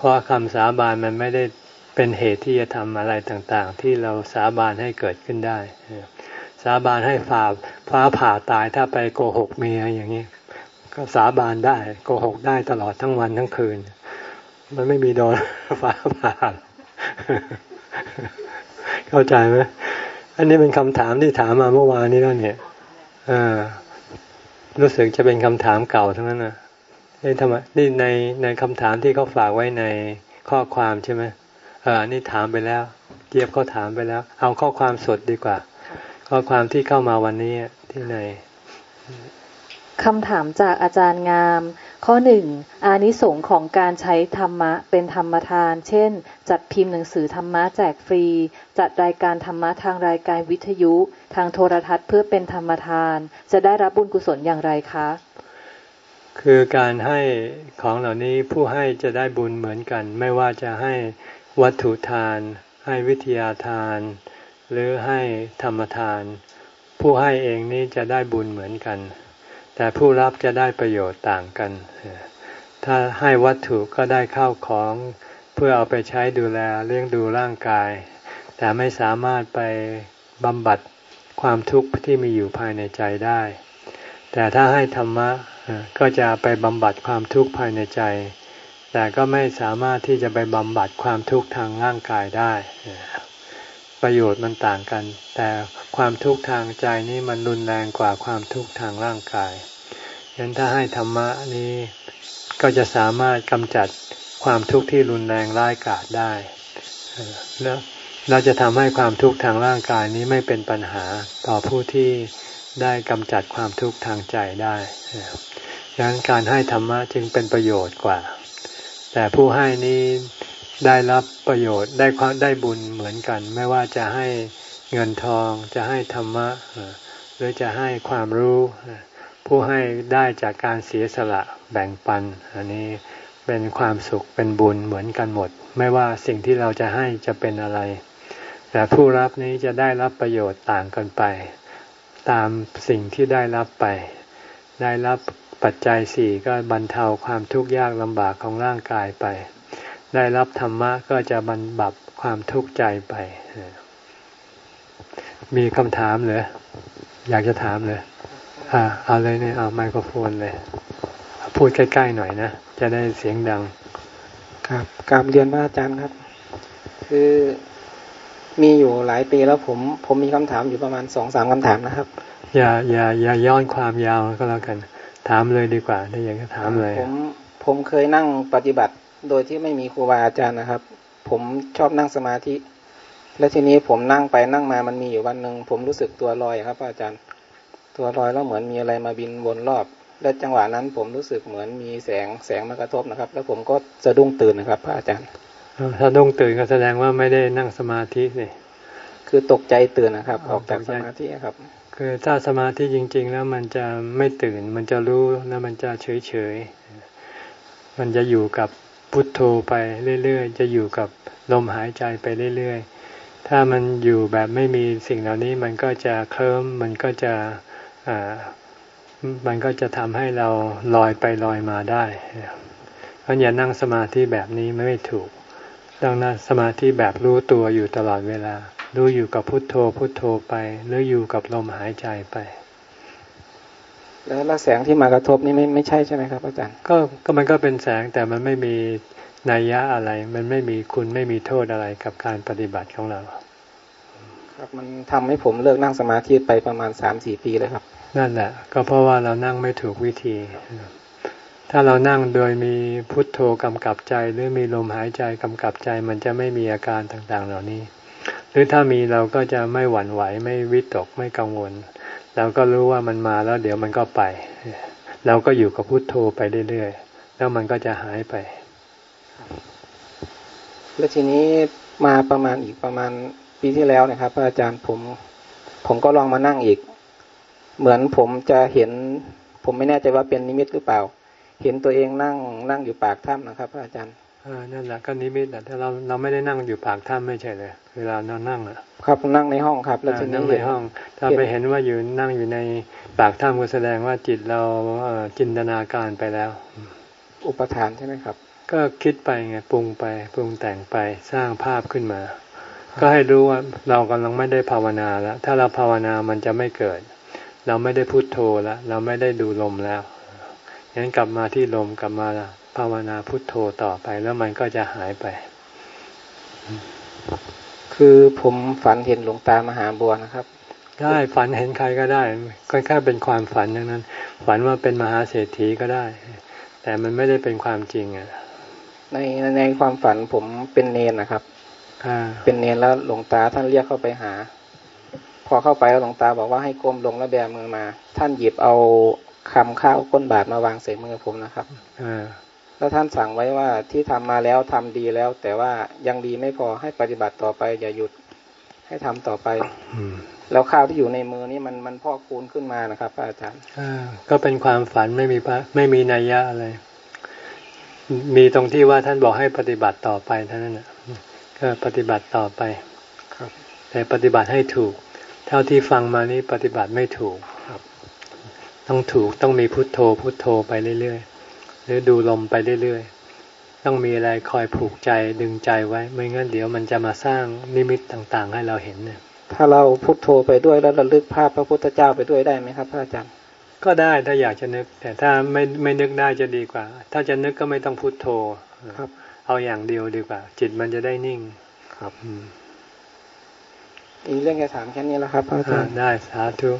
ข้อคำสาบานมันไม่ได้เป็นเหตุที่จะทำอะไรต่างๆ ที่เราสาบานให้เกิดขึ้นได้ สาบานให้ฝ่าฟ้าผ่าตายถ้าไปโกหกเมียอย่างนี้ ก็สาบานได้โกหกได้ตลอดทั้งวันทั้งคืน มันไม่มีโดนฟ้าผ่า เข้าใจไหมอันนี้เป็นคำถามที่ถามมาเมื่อวานนี้แล้วเนี่ยอ่ารู้สึกจะเป็นคำถามเก่าทั้งนั้นนะนี่ทำไมนี่ในในคำถามที่เขาฝากไว้ในข้อความใช่ไหมอ่านี่ถามไปแล้วเกียบเขาถามไปแล้ว เอาข้อความสดดีกว่า ข้อความที่เข้ามาวันนี้ที่ไหนคำถามจากอาจารย์งาม ข้อหนึ่งอานิสงส์ของการใช้ธรรมะเป็นธรรมทาน เช่น จัดพิมพ์หนังสือธรรมะแจกฟรี จัดรายการธรรมะทางรายการวิทยุ ทางโทรทัศน์เพื่อเป็นธรรมทาน จะได้รับบุญกุศลอย่างไรคะ คือการให้ของเหล่านี้ผู้ให้จะได้บุญเหมือนกัน ไม่ว่าจะให้วัตถุทาน ให้วิทยาทาน หรือให้ธรรมทาน ผู้ให้เองนี้จะได้บุญเหมือนกัน แต่ผู้รับจะได้ประโยชน์ต่างกัน ถ้าให้วัตถุก็ได้เข้าของเพื่อเอาไปใช้ดูแลเลี้ยงดูร่างกาย แต่ไม่สามารถไปบำบัดความทุกข์ที่มีอยู่ภายในใจได้ แต่ถ้าให้ธรรมะก็จะไปบำบัดความทุกข์ภายในใจ แต่ก็ไม่สามารถที่จะไปบำบัดความทุกข์ทางร่างกายได้ ประโยชน์มันต่างกัน แต่ความทุกข์ทางใจนี้มันรุนแรงกว่าความทุกข์ทางร่างกายฉะนั้นถ้าให้ธรรมะนี้ก็จะสามารถกำจัดความทุกข์ที่รุนแรงร้ายกาจได้แล้วเราจะทำให้ความทุกข์ทางร่างกายนี้ไม่เป็นปัญหาต่อผู้ที่ได้กำจัดความทุกข์ทางใจได้ดังนั้นการให้ธรรมะจึงเป็นประโยชน์กว่า แต่ผู้ให้นี้ ได้รับประโยชน์ได้ความได้บุญเหมือนกัน ไม่ว่าจะให้เงินทองจะให้ธรรมะหรือจะให้ความรู้ ผู้ให้ได้จากการเสียสละแบ่งปัน อันนี้เป็นความสุขเป็นบุญเหมือนกันหมด ไม่ว่าสิ่งที่เราจะให้จะเป็นอะไร แต่ผู้รับนี้จะได้รับประโยชน์ต่างกันไป ตามสิ่งที่ได้รับไป ได้รับปัจจัยสี่ก็บรรเทาความทุกข์ยากลำบากของร่างกายไป ได้รับธรรมะก็จะบรรบับความทุกข์ใจไป มีคำถามเหรออยากจะถามเลยอ่าเอาเลยเนี่ยเอาไมโครโฟนเลย พูดใกล้ๆหน่อยนะ จะได้เสียงดัง ครับกราบเรียนพระอาจารย์ครับ คือมีอยู่หลายปีแล้วผมผมมีคำถามอยู่ประมาณสองสามคำถามนะครับ อย่าอย่าอย่าย้อนความยาวก็แล้วกัน ถามเลยดีกว่าถ้าอย่างก็ถามเลย ผมผมเคยนั่งปฏิบัติ โดยที่ไม่มีครูบาอาจารย์นะครับ ผมชอบนั่งสมาธิ และทีนี้ผมนั่งไปนั่งมามันมีอยู่วันหนึ่งผมรู้สึกตัวลอยครับ อาจารย์ ตัวลอยแล้วเหมือนมีอะไรมาบินวนรอบ และจังหวะนั้นผมรู้สึกเหมือนมีแสงแสงมากระทบนะครับ แล้วผมก็สะดุ้งตื่นนะครับพระอาจารย์ถ้าดุ้งตื่นก็แสดงว่าไม่ได้นั่งสมาธิสิคือตกใจตื่นนะครับ ออกจากสมาธิครับ คือถ้าสมาธิจริง ๆ แล้วมันจะไม่ตื่น มันจะรู้แล้วมันจะเฉยๆมันจะอยู่กับ พุทโธไปเรื่อยๆ จะอยู่กับลมหายใจไปเรื่อยๆ ถ้ามันอยู่แบบไม่มีสิ่งเหล่านี้มันก็จะเคลิ้มมันก็จะอ่ามันก็จะทำให้เราลอยไปลอยมาได้เพราะอย่านั่งสมาธิแบบนี้ไม่ถูก ต้องนั่งสมาธิแบบรู้ตัวอยู่ตลอดเวลา รู้อยู่กับพุทโธพุทโธไป หรืออยู่กับลมหายใจไป แล้วแสงที่มากระทบนี่ไม่ไม่ใช่ใช่ไหมครับอาจารย์ก็ก็มันก็เป็นแสงแต่มันไม่มีนัยยะอะไร มันไม่มีคุณไม่มีโทษอะไรกับการปฏิบัติของเรา ครับมันทำให้ผมเลิกนั่งสมาธิไปประมาณสามสี่ปีเลยครับ นั่นแหละ ก็เพราะว่าเรานั่งไม่ถูกวิธี ถ้าเรานั่งโดยมีพุทโธกำกับใจหรือมีลมหายใจกำกับใจ มันจะไม่มีอาการต่างๆ เหล่านี้ หรือถ้ามีเราก็จะไม่หวั่นไหวไม่วิตกไม่กังวล เราก็รู้ว่ามันมาแล้วเดี๋ยวมันก็ไป เราก็อยู่กับพุโทโธไปเรื่อยๆ แล้วมันก็จะหายไป แล้วทีนี้มาประมาณอีกประมาณปีที่แล้วนะครับพระอาจารย์ผม ผมก็ลองมานั่งอีก เหมือนผมจะเห็น ผมไม่แน่ใจว่าเป็นนิมิตหรือเปล่า เห็นตัวเองนั่งนั่งอยู่ปากถ้ำนะครับพระอาจารย์ นั่นแหละก็นิมิตแหละแต่เราเราไม่ได้นั่งอยู่ปากถ้ำไม่ใช่เลย เวลาเรานั่งอะ ครับนั่งในห้องครับแล้วทีนี้ในห้อง ถ้าไปเห็นว่าอยู่นั่งอยู่ในปากถ้ำก็แสดงว่าจิตเราจินตนาการไปแล้ว อุปทานใช่ไหมครับ ก็คิดไปไงปรุงไปปรุงแต่งไปสร้างภาพขึ้นมา ก็ให้รู้ว่าเรากำลังไม่ได้ภาวนาแล้ว ถ้าเราภาวนามันจะไม่เกิด เราไม่ได้พุโทโธแล้วเราไม่ได้ดูลมแล้วงั้นกลับมาที่ลมกลับมา ภาวนาพุทโธต่อไปแล้วมันก็จะหายไป คือผมฝันเห็นหลวงตามหาบัวนะครับได้ฝันเห็นใครก็ได้ก็แค่เป็นความฝันอย่างนั้น ฝันว่าเป็นมหาเศรษฐีก็ได้ แต่มันไม่ได้เป็นความจริงอะในในความฝันผมเป็นเนนนะครับเป็นเนนแล้วหลวงตาท่านเรียกเข้าไปหา พอเข้าไปแล้วหลวงตาบอกว่าให้ก้มลงแล้วแบมือมา ท่านหยิบเอาคำข้าวก้นบาทมาวางใส่มือผมนะครับแล้วท่านสั่งไว้ว่าที่ทำมาแล้วทำดีแล้ว แต่ว่ายังดีไม่พอให้ปฏิบัติต่อไป อย่าหยุดให้ทำต่อไปแล้วข้าวที่อยู่ในมือนี้มันมันพอกคูณขึ้นมานะครับอาจารย์ก็เป็นความฝันไม่มีพระไม่มีนัยยะอะไร มีตรงที่ว่าท่านบอกให้ปฏิบัติต่อไปเท่านั้นก็ปฏิบัติต่อไปครับ แต่ปฏิบัติให้ถูก เท่าที่ฟังมานี้ปฏิบัติไม่ถูกครับ ต้องถูกต้องมีพุทโธพุทโธไปเรื่อยๆ หรือดูลมไปเรื่อยๆ ต้องมีอะไรคอยผูกใจดึงใจไว้ ไม่งั้นเดี๋ยวมันจะมาสร้างนิมิตต่างๆ ให้เราเห็นเนี่ยถ้าเราพุทโธไปด้วยแล้วระลึกภาพพระพุทธเจ้าไปด้วยได้ไหมครับพระอาจารย์ก็ได้ถ้าอยากจะนึก แต่ถ้าไม่ไม่นึกได้จะดีกว่า ถ้าจะนึกก็ไม่ต้องพุทโธครับ เอาอย่างเดียวดีกว่า จิตมันจะได้นิ่งครับอีกเรื่องจะถามแค่นี้แล้วครับพระอาจารย์ได้สาธุ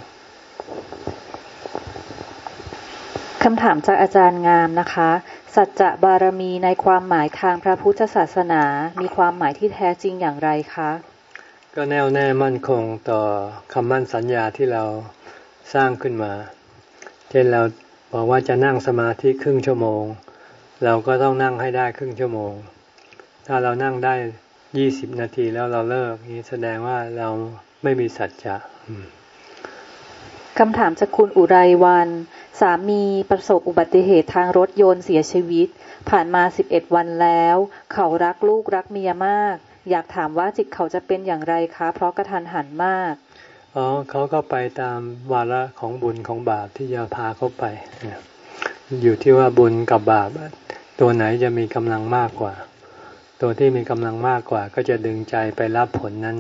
คำถามจากอาจารย์งามนะคะ สัจจะบารมีในความหมายทางพระพุทธศาสนา มีความหมายที่แท้จริงอย่างไรคะ ก็แน่วแน่มั่นคงต่อคำมั่นสัญญาที่เราสร้างขึ้นมา เช่นเราบอกว่าจะนั่งสมาธิครึ่งชั่วโมง เราก็ต้องนั่งให้ได้ครึ่งชั่วโมง ถ้าเรานั่งได้ยี่สิบนาทีแล้วเราเลิกนี่แสดงว่าเราไม่มีสัจจะคำถามจากคุณอุไรวัน สามีประสบอุบัติเหตุทางรถยนต์เสียชีวิต ผ่านมาสิบเอ็ดวันแล้ว เขารักลูกรักเมียมาก อยากถามว่าจิตเขาจะเป็นอย่างไรคะ เพราะกระทันหันมากอ๋อเขาก็ไปตามวาระของบุญของบาปที่จะพาเขาไปอยู่ที่ว่าบุญกับบาป ตัวไหนจะมีกำลังมากกว่า ตัวที่มีกำลังมากกว่า ก็จะดึงใจไปรับผลนั้น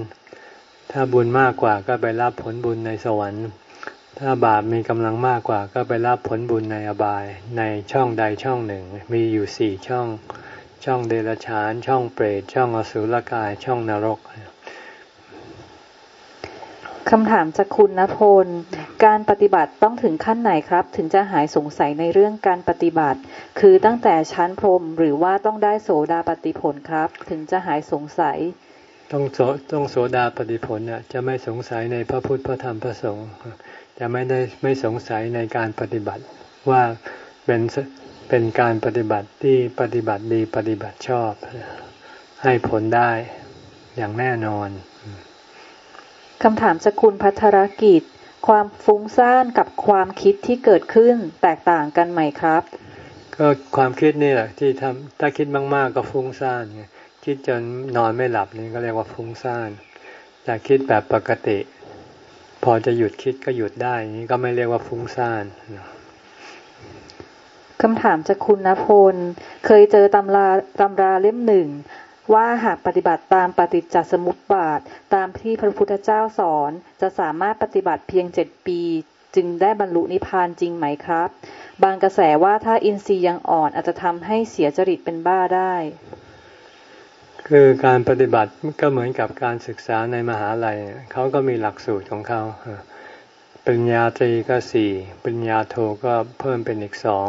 ถ้าบุญมากกว่าก็ไปรับผลบุญในสวรรค์ ถ้าบาปมีกำลังมากกว่า ก็ไปรับผลบุญในอบายในช่องใดช่องหนึ่ง มีอยู่สี่ช่อง ช่องเดรัจฉาน ช่องเปรต ช่องอสุรกาย ช่องนรกคำถามจากคุณณพล การปฏิบัติต้องถึงขั้นไหนครับ ถึงจะหายสงสัยในเรื่องการปฏิบัติ คือตั้งแต่ชั้นพรมหรือว่าต้องได้โสดาปฏิผลครับ ถึงจะหายสงสัย ต้องโสต้องโสดาปฏิผลเนี่ยจะไม่สงสัยในพระพุทธพระธรรมพระสงฆ์ จะไม่ได้ไม่สงสัยในการปฏิบัติว่าเป็นเป็นการปฏิบัติที่ปฏิบัติดีปฏิบัติชอบ ให้ผลได้อย่างแน่นอนคำถามจากคุณพัทรกิจ ความฟุ้งซ่านกับความคิดที่เกิดขึ้นแตกต่างกันไหมครับ ก็ความคิดนี่แหละที่ทำถ้าคิดมาก ๆ ก็ฟุ้งซ่านไงคิดจนนอนไม่หลับนี่ก็เรียกว่าฟุ้งซ่านแต่คิดแบบปกติ พอจะหยุดคิดก็หยุดได้นี้ก็ไม่เรียกว่าฟุ้งซ่านคำถามจากคุณณพล เคยเจอตำราตำราเล่มหนึ่งว่าหากปฏิบัติตามปฏิจจสมุปบาท ตามที่พระพุทธเจ้าสอน จะสามารถปฏิบัติเพียงเจ็ดปี จึงได้บรรลุนิพพานจริงไหมครับ บางกระแสว่าถ้าอินทรีย์ยังอ่อนอาจจะทำให้เสียจริตเป็นบ้าได้ คือการปฏิบัติก็เหมือนกับการศึกษาในมหาลัยเขาก็มีหลักสูตรของเขาปริญญาตรีก็สี่ปริญญาโทก็เพิ่มเป็นอีกสอง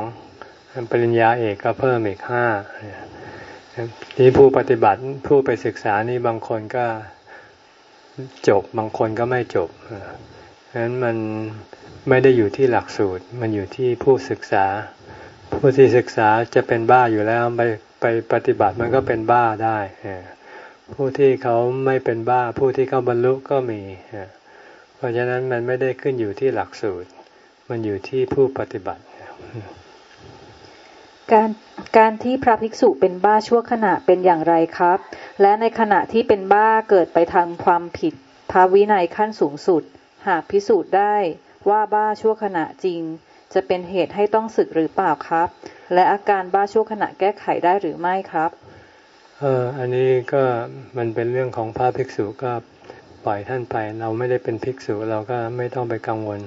ปริญญาเอกก็เพิ่มอีกห้าที่ผู้ปฏิบัติผู้ไปศึกษานี่บางคนก็จบบางคนก็ไม่จบฉะนั้นมันไม่ได้อยู่ที่หลักสูตร มันอยู่ที่ผู้ศึกษา ผู้ที่ศึกษาจะเป็นบ้าอยู่แล้วไป ไปปฏิบัติมันก็เป็นบ้าได้ผู้ที่เขาไม่เป็นบ้า ผู้ที่เขาบรรลุก็มี เพราะฉะนั้นมันไม่ได้ขึ้นอยู่ที่หลักสูตร มันอยู่ที่ผู้ปฏิบัติ การการที่พระภิกษุเป็นบ้าชั่วขณะเป็นอย่างไรครับ และในขณะที่เป็นบ้าเกิดไปทำความผิดพระวินัยขั้นสูงสุด หากพิสูจน์ได้ว่าบ้าชั่วขณะจริง จะเป็นเหตุให้ต้องศึกหรือเปล่าครับ และอาการบ้าชั่วขณะแก้ไขได้หรือไม่ครับเอออันนี้ก็มันเป็นเรื่องของพระภิกษุก็ปล่อยท่านไปเราไม่ได้เป็นภิกษุเราก็ไม่ต้องไปกังวล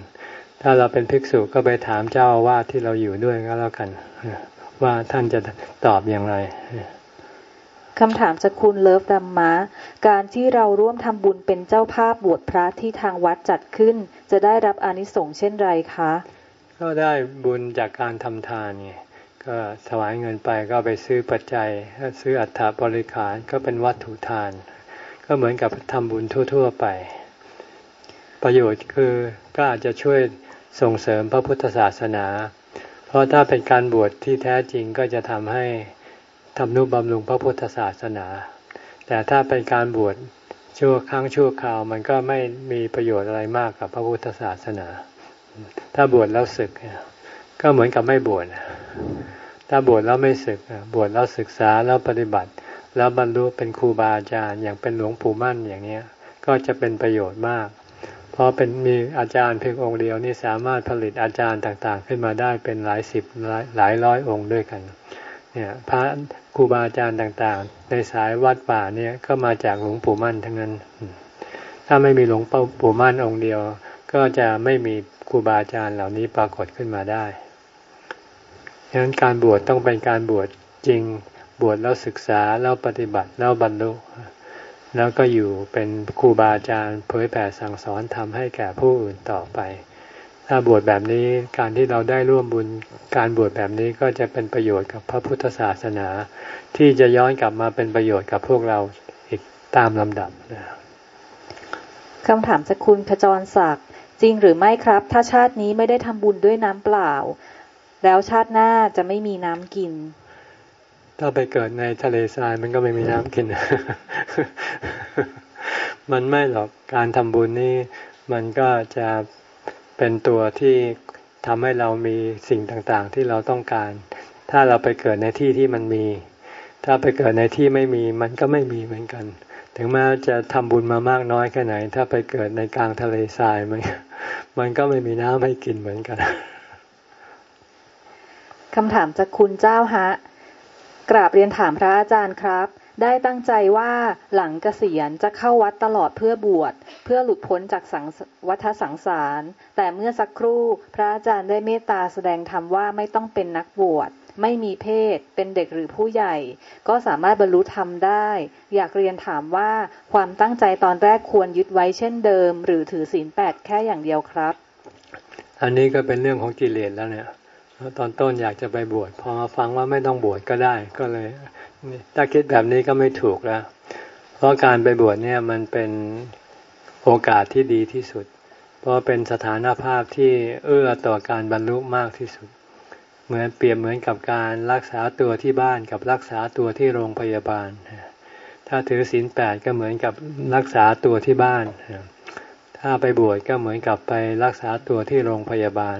ถ้าเราเป็นภิกษุก็ไปถามเจ้าอาวาสที่เราอยู่ด้วยก็แล้วกัน ว่าท่านจะตอบอย่างไรคำถามจากคุณเลิฟดัมมะ การที่เราร่วมทำบุญเป็นเจ้าภาพบวชพระที่ทางวัดจัดขึ้น จะได้รับอนิสงส์เช่นไรคะ ก็ได้บุญจากการทำทานไง ก็ถวายเงินไปก็ไปซื้อปัจจัย ซื้ออัฐบริขารก็เป็นวัตถุทาน ก็เหมือนกับทำบุญทั่ว ๆ ไป ประโยชน์คือก็อาจจะช่วยส่งเสริมพระพุทธศาสนา เพราะถ้าเป็นการบวชที่แท้จริงก็จะทำให้ทำนุบำรุงพระพุทธศาสนา แต่ถ้าเป็นการบวชชั่วครั้งชั่วคราวมันก็ไม่มีประโยชน์อะไรมากกับพระพุทธศาสนา ถ้าบวชแล้วศึก ก็เหมือนกับไม่บวชถ้าบวชแล้วไม่ศึกบวชแล้วศึกษาแล้วปฏิบัติ แล้วบรรลุเป็นครูบาอาจารย์อย่างเป็นหลวงปู่มั่นอย่างเนี้ย ก็จะเป็นประโยชน์มาก เพราะเป็นมีอาจารย์เพียงองค์เดียวนี่สามารถผลิตอาจารย์ต่างๆ ขึ้นมาได้เป็นหลายสิบหลายร้อยองค์ด้วยกัน เนี่ยพระครูบาอาจารย์ต่างๆ ในสายวัดป่าเนี่ยก็มาจากหลวงปู่มั่นทั้งนั้น ถ้าไม่มีหลวงปู่มั่นองค์เดียว ก็จะไม่มีครูบาอาจารย์เหล่านี้ปรากฏขึ้นมาได้ ฉะนั้นการบวชต้องเป็นการบวชจริง บวชแล้วศึกษาแล้วปฏิบัติแล้วบรรลุ แล้วก็อยู่เป็นครูบาอาจารย์เผยแผ่สั่งสอนทำให้แก่ผู้อื่นต่อไป ถ้าบวชแบบนี้การที่เราได้ร่วมบุญการบวชแบบนี้ก็จะเป็นประโยชน์กับพระพุทธศาสนา ที่จะย้อนกลับมาเป็นประโยชน์กับพวกเราอีกตามลำดับนะคำถามจากคุณขจรศักดิ์จริงหรือไม่ครับ ถ้าชาตินี้ไม่ได้ทำบุญด้วยน้ำเปล่า แล้วชาติหน้าจะไม่มีน้ำกิน ถ้าไปเกิดในทะเลทรายมันก็ไม่มีน้ำกิน มันไม่หรอกการทำบุญนี่มันก็จะเป็นตัวที่ทำให้เรามีสิ่งต่างๆ ที่เราต้องการ ถ้าเราไปเกิดในที่ที่มันมี ถ้าไปเกิดในที่ไม่มีมันก็ไม่มีเหมือนกัน ถึงแม้จะทำบุญมามากน้อยแค่ไหน ถ้าไปเกิดในกลางทะเลทรายมันมันก็ไม่มีน้ำให้กินเหมือนกัน คำถามจากคุณเจ้าฮะ กราบเรียนถามพระอาจารย์ครับ ได้ตั้งใจว่าหลังเกษียณจะเข้าวัดตลอดเพื่อบวช เพื่อหลุดพ้นจากสังวัฏสังสาร แต่เมื่อสักครู่พระอาจารย์ได้เมตตาแสดงธรรมว่าไม่ต้องเป็นนักบวชไม่มีเพศ เป็นเด็กหรือผู้ใหญ่ ก็สามารถบรรลุธรรมได้ อยากเรียนถามว่าความตั้งใจตอนแรกควรยึดไว้เช่นเดิม หรือถือศีลแปดแค่อย่างเดียวครับ อันนี้ก็เป็นเรื่องของกิเลสแล้วเนี่ย ตอนต้นอยากจะไปบวชพอมาฟังว่าไม่ต้องบวชก็ได้ก็เลย ถ้าคิดแบบนี้ก็ไม่ถูกแล้ว เพราะการไปบวชเนี่ยมันเป็นโอกาสที่ดีที่สุด เพราะเป็นสถานภาพที่เอื้อต่อการบรรลุมากที่สุด เหมือนเปรียบเหมือนกับการรักษาตัวที่บ้านกับรักษาตัวที่โรงพยาบาล ถ้าถือศีลแปดก็เหมือนกับรักษาตัวที่บ้าน ถ้าไปบวชก็เหมือนกับไปรักษาตัวที่โรงพยาบาล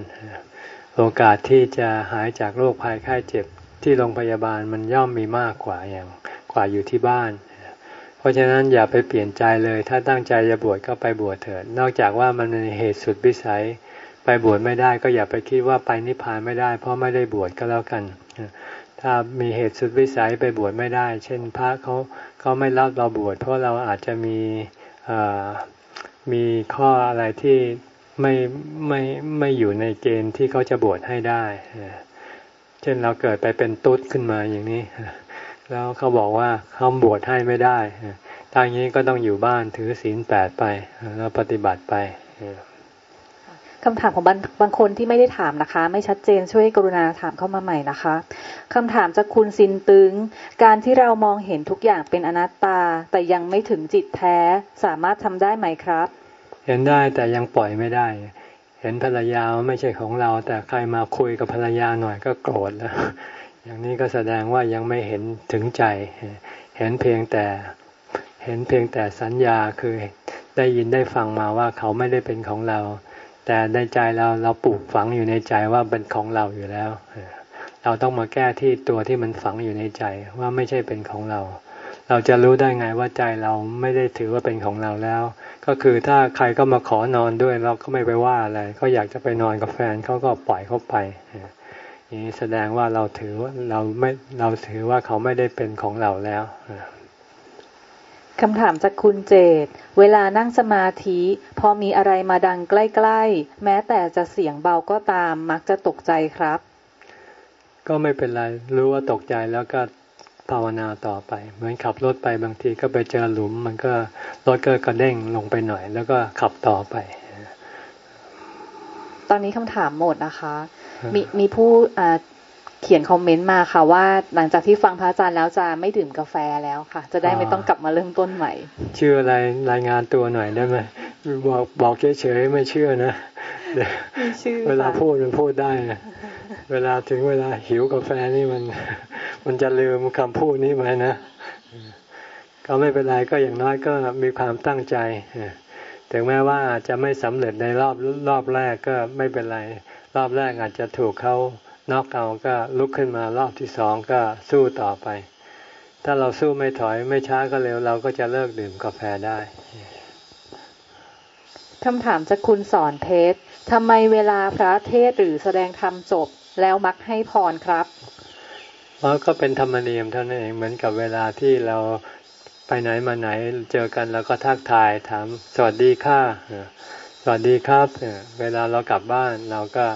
โอกาสที่จะหายจากโรคภัยไข้เจ็บที่โรงพยาบาลมันย่อมมีมากกว่าอย่างกว่าอยู่ที่บ้าน เพราะฉะนั้นอย่าไปเปลี่ยนใจเลย ถ้าตั้งใจจะบวชก็ไปบวชเถิด นอกจากว่ามันเป็นเหตุสุดวิสัย ไปบวชไม่ได้ก็อย่าไปคิดว่าไปนิพพานไม่ได้ เพราะไม่ได้บวชก็แล้วกัน ถ้ามีเหตุสุดวิสัยไปบวชไม่ได้ เช่นพระเขาเขาไม่รับเราบวชเพราะเราอาจจะมีมีข้ออะไรที่ ไม่ไม่ไม่อยู่ในเกณฑ์ที่เขาจะบวชให้ได้ เช่นเราเกิดไปเป็นตุ๊ดขึ้นมาอย่างนี้ แล้วเขาบอกว่าเขาบวชให้ไม่ได้ทางนี้ก็ต้องอยู่บ้านถือศีลแปดไป แล้วปฏิบัติไปคำถามของบางบางคนที่ไม่ได้ถามนะคะ ไม่ชัดเจนช่วยกรุณาถามเข้ามาใหม่นะคะคำถามจากคุณซินตึง การที่เรามองเห็นทุกอย่างเป็นอนัตตา แต่ยังไม่ถึงจิตแท้สามารถทำได้ไหมครับ เห็นได้แต่ยังปล่อยไม่ได้ เห็นภรรยาไม่ใช่ของเรา แต่ใครมาคุยกับภรรยาหน่อยก็โกรธแล้ว อย่างนี้ก็แสดงว่ายังไม่เห็นถึงใจ เห็นเพียงแต่เห็นเพียงแต่สัญญาคือได้ยินได้ฟังมาว่าเขาไม่ได้เป็นของเรา แต่ในใจเราเราปลูกฝังอยู่ในใจว่าเป็นของเราอยู่แล้ว เราต้องมาแก้ที่ตัวที่มันฝังอยู่ในใจว่าไม่ใช่เป็นของเรา เราจะรู้ได้ไงว่าใจเราไม่ได้ถือว่าเป็นของเราแล้ว ก็คือถ้าใครก็มาขอนอนด้วยเราก็ไม่ไปว่าอะไรเขาอยากจะไปนอนกับแฟนเขาก็ปล่อยเขาไปอย่างนี้แสดงว่าเราถือว่าเราไม่เราถือว่าเขาไม่ได้เป็นของเราแล้วคำถามจากคุณเจต เวลานั่งสมาธิ พอมีอะไรมาดังใกล้ ๆ แม้แต่จะเสียงเบาก็ตามมักจะตกใจครับ ก็ไม่เป็นไร รู้ว่าตกใจแล้วก็ ภาวนาต่อไป เหมือนขับรถไปบางทีก็ไปเจอหลุม มันก็รถก็กระเด้งลงไปหน่อย แล้วก็ขับต่อไป ตอนนี้คำถามหมดนะคะ มีมีผู้เขียนคอมเมนต์มาค่ะว่าหลังจากที่ฟังพระอาจารย์แล้วจะไม่ดื่มกาแฟแล้วค่ะ จะได้ไม่ต้องกลับมาเริ่มต้นใหม่ ชื่ออะไรรายงานตัวหน่อยได้ไหมบอกบอกเฉยๆไม่เชื่อนะ เวลาพูดมันพูดได้นะเวลาถึงเวลาหิวกาแฟนี่มัน มันจะลืมคำพูดนี้ไหมนะก็ไม่เป็นไรก็อย่างน้อยก็มีความตั้งใจถึงแม้ว่าจะไม่สำเร็จในรอบรอบแรกก็ไม่เป็นไร รอบแรกอาจจะถูกเขานอกเอาก็ลุกขึ้นมารอบที่สองก็สู้ต่อไป ถ้าเราสู้ไม่ถอยไม่ช้าก็เร็วเราก็จะเลิกดื่มกาแฟได้คำถามจากคุณสอนเพชร ทำไมเวลาพระเทศหรือแสดงธรรมจบแล้วมักให้พรครับเพราะก็เป็นธรรมเนียมเท่านั้นเองเหมือนกับเวลาที่เราไปไหนมาไหนเจอกันเราก็ทักทายถามสวัสดีค่ะสวัสดีครับ เวลาเรากลับบ้านเราก็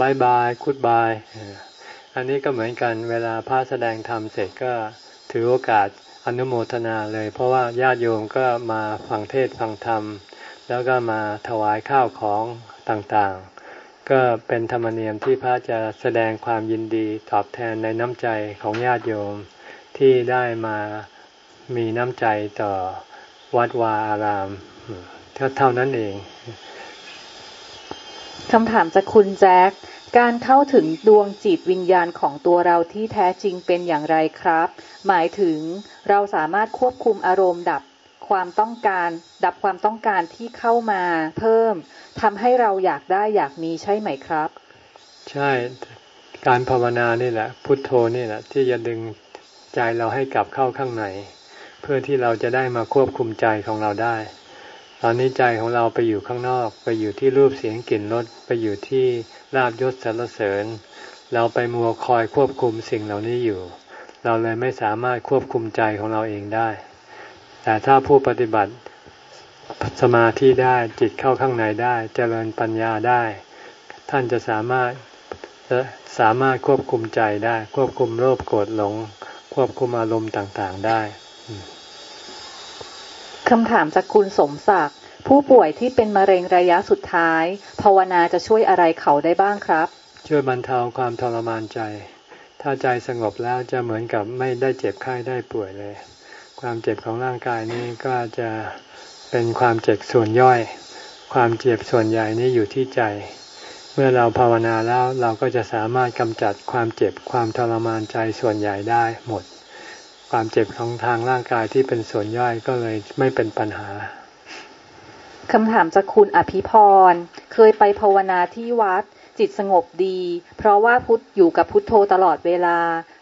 บายบายคุดบายอันนี้ก็เหมือนกันเวลาพระแสดงธรรมเสร็จก็ถือโอกาสอนุโมทนาเลย เพราะว่าญาติโยมก็มาฟังเทศฟังธรรม แล้วก็มาถวายข้าวของ ต่างๆ ก็เป็นธรรมเนียมที่พระจะแสดงความยินดีตอบแทนในน้ำใจของญาติโยมที่ได้มามีน้ำใจต่อวัดวาอารามเท่านั้นเองคำถามจากคุณแจ็คการเข้าถึงดวงจิตวิญญาณของตัวเราที่แท้จริงเป็นอย่างไรครับ หมายถึงเราสามารถควบคุมอารมณ์ดับ ความต้องการ ดับความต้องการที่เข้ามาเพิ่มทำให้เราอยากได้อยากมีใช่ไหมครับ ใช่การภาวนานี่แหละ พุทโธนี่แหละ ที่จะดึงใจเราให้กลับเข้าข้างในเพื่อที่เราจะได้มาควบคุมใจของเราได้ ตอนนี้ใจของเราไปอยู่ข้างนอก ไปอยู่ที่รูปเสียงกลิ่นรสไปอยู่ที่ลาบยศสรรเสริญ เราไปมัวคอยควบคุมสิ่งเหล่านี้อยู่ เราเลยไม่สามารถควบคุมใจของเราเองได้ แต่ถ้าผู้ปฏิบัติสมาธิได้จิตเข้าข้างในได้เจริญปัญญาได้ ท่านจะสามารถสามารถควบคุมใจได้ ควบคุมโลภโกรธหลง ควบคุมอารมณ์ต่างๆได้คำถามจากคุณสมศักดิ์ผู้ป่วยที่เป็นมะเร็งระยะสุดท้าย ภาวนาจะช่วยอะไรเขาได้บ้างครับ ช่วยบรรเทาความทรมานใจ ถ้าใจสงบแล้วจะเหมือนกับไม่ได้เจ็บไข้ได้ป่วยเลย ความเจ็บของร่างกายนี้ก็จะเป็นความเจ็บส่วนย่อย ความเจ็บส่วนใหญ่นี้อยู่ที่ใจ เมื่อเราภาวนาแล้วเราก็จะสามารถกำจัดความเจ็บความทรมานใจส่วนใหญ่ได้หมด ความเจ็บของทางร่างกายที่เป็นส่วนย่อยก็เลยไม่เป็นปัญหาคำถามจากคุณอภิพร เคยไปภาวนาที่วัด จิตสงบดี เพราะว่าพุทธอยู่กับพุทโธตลอดเวลา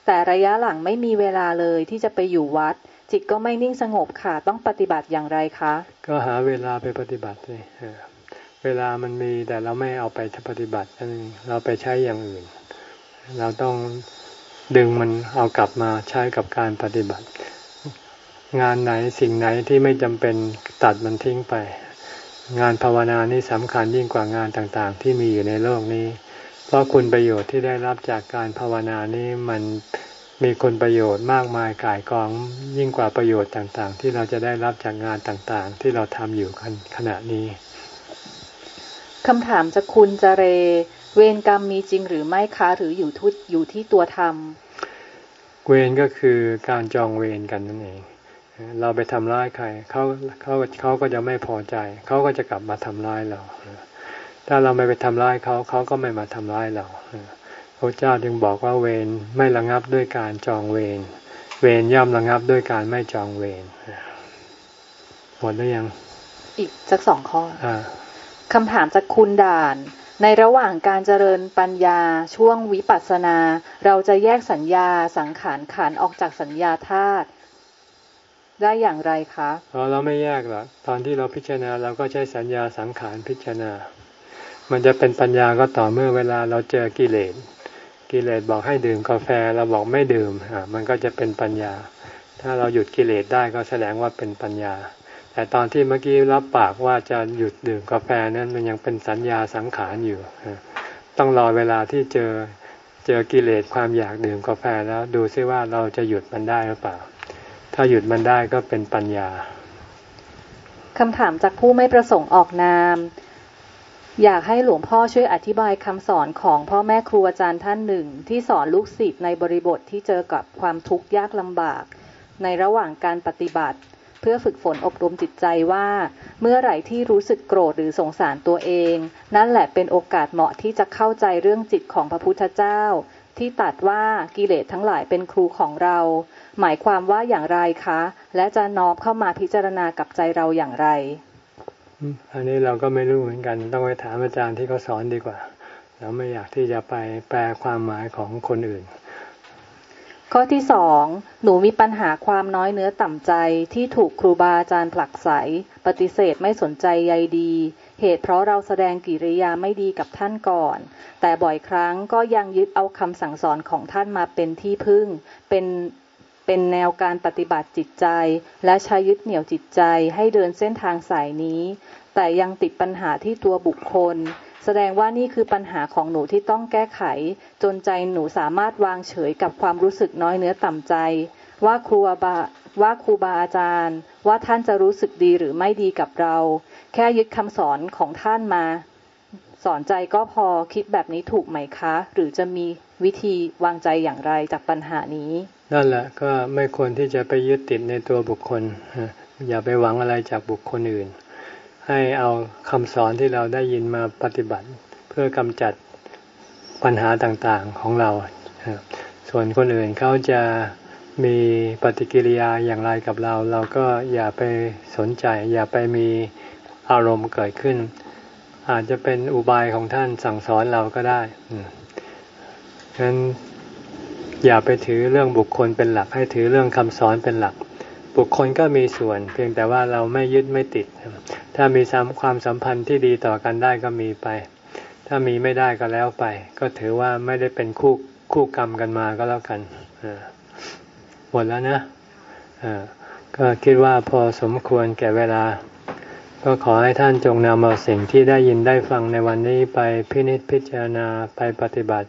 แต่ระยะหลังไม่มีเวลาเลยที่จะไปอยู่วัด จิตก็ไม่นิ่งสงบค่ะ ต้องปฏิบัติอย่างไรคะ ก็หาเวลาไปปฏิบัติเลยเวลามันมีแต่เราไม่เอาไปปฏิบัติเราไปใช้อย่างอื่น เราต้องดึงมันเอากลับมาใช้กับการปฏิบัติ งานไหนสิ่งไหนที่ไม่จำเป็นตัดมันทิ้งไป งานภาวนานี่สำคัญยิ่งกว่างานต่างๆ ที่มีอยู่ในโลกนี้ เพราะคุณประโยชน์ที่ได้รับจากการภาวนานี้มัน มีคุณประโยชน์มากมายกายกองยิ่งกว่าประโยชน์ต่างๆ ที่เราจะได้รับจากงานต่างๆ ที่เราทำอยู่ขณะนี้คำถามจากคุณจเร เวรกรรมมีจริงหรือไม่คะหรืออยู่ทุอยู่ที่ตัวทำเวรก็คือการจองเวรกันนั่นเอง เราไปทำร้ายใครเขาเขาเขาก็จะไม่พอใจ เขาก็จะกลับมาทำร้ายเรา ถ้าเราไม่ไปทำร้ายเขาเขาก็ไม่มาทำร้ายเรา พระเจ้าจึงบอกว่าเวรไม่ระงับด้วยการจองเวรเวรย่อมระงับด้วยการไม่จองเวรหมดหรือยัง อีกสักสองข้อคำถามจากคุณด่าน ในระหว่างการเจริญปัญญาช่วงวิปัสสนา เราจะแยกสัญญาสังขารขันออกจากสัญญาธาตุได้อย่างไรคะอ๋อเราไม่แยกหรอกตอนที่เราพิจารณาเราก็ใช้สัญญาสังขารพิจารณา มันจะเป็นปัญญาก็ต่อเมื่อเวลาเราเจอกิเลส กิเลสบอกให้ดื่มกาแฟเราบอกไม่ดื่มอ่ามันก็จะเป็นปัญญา ถ้าเราหยุดกิเลสได้ก็แสดงว่าเป็นปัญญา แต่ตอนที่เมื่อกี้รับปากว่าจะหยุดดื่มกาแฟนั้นมันยังเป็นสัญญาสังขารอยู่ต้องรอเวลาที่เจอเจอกิเลสความอยากดื่มกาแฟแล้วดูซิว่าเราจะหยุดมันได้หรือเปล่า ถ้าหยุดมันได้ก็เป็นปัญญาคำถามจากผู้ไม่ประสงค์ออกนาม อยากให้หลวงพ่อช่วยอธิบายคำสอนของพ่อแม่ครูอาจารย์ท่านหนึ่ง ที่สอนลูกศิษย์ในบริบทที่เจอกับความทุกข์ยากลำบาก ในระหว่างการปฏิบัติ เพื่อฝึกฝนอบรมจิตใจว่า เมื่อไหร่ที่รู้สึกโกรธหรือสงสารตัวเอง นั่นแหละเป็นโอกาสเหมาะที่จะเข้าใจเรื่องจิตของพระพุทธเจ้า ที่ตัดว่ากิเลสทั้งหลายเป็นครูของเรา หมายความว่าอย่างไรคะ และจะน้อมเข้ามาพิจารณากับใจเราอย่างไร อันนี้เราก็ไม่รู้เหมือนกัน ต้องไปถามอาจารย์ที่เขาสอนดีกว่า เราไม่อยากที่จะไปแปลความหมายของคนอื่น ข้อที่สองหนูมีปัญหาความน้อยเนื้อต่ำใจที่ถูกครูบาอาจารย์ผลักใสปฏิเสธไม่สนใจใยดี เหตุเพราะเราแสดงกิริยาไม่ดีกับท่านก่อน แต่บ่อยครั้งก็ยังยึดเอาคำสั่งสอนของท่านมาเป็นที่พึ่ง เป็น เป็นแนวการปฏิบัติจิตใจ และใช้ยึดเหนี่ยวจิตใจให้เดินเส้นทางสายนี้ แต่ยังติดปัญหาที่ตัวบุคคล แสดงว่านี่คือปัญหาของหนูที่ต้องแก้ไข จนใจหนูสามารถวางเฉยกับความรู้สึกน้อยเนื้อต่ำใจ ว่าครูบาว่าครูบาอาจารย์ ว่าท่านจะรู้สึกดีหรือไม่ดีกับเรา แค่ยึดคำสอนของท่านมาสอนใจก็พอคิดแบบนี้ถูกไหมคะ หรือจะมีวิธีวางใจอย่างไรจากปัญหานี้ นั่นแหละก็ไม่ควรที่จะไปยึดติดในตัวบุคคล อย่าไปหวังอะไรจากบุคคลอื่น ให้เอาคำสอนที่เราได้ยินมาปฏิบัติ เพื่อกำจัดปัญหาต่างๆของเรา ส่วนคนอื่นเขาจะมีปฏิกิริยาอย่างไรกับเรา เราก็อย่าไปสนใจ อย่าไปมีอารมณ์เกิดขึ้น อาจจะเป็นอุบายของท่านสั่งสอนเราก็ได้ฉะนั้น อย่าไปถือเรื่องบุคคลเป็นหลัก ให้ถือเรื่องคำสอนเป็นหลัก บุคคลก็มีส่วน เพียงแต่ว่าเราไม่ยึดไม่ติด ถ้ามีความสัมพันธ์ที่ดีต่อกันได้ก็มีไป ถ้ามีไม่ได้ก็แล้วไป ก็ถือว่าไม่ได้เป็นคู่คู่กรรมกันมาก็แล้วกันหมดแล้วนะก็คิดว่าพอสมควรแก่เวลา ก็ขอให้ท่านจงนำเอาสิ่งที่ได้ยินได้ฟังในวันนี้ไปพินิจพิจารณาไปปฏิบัติ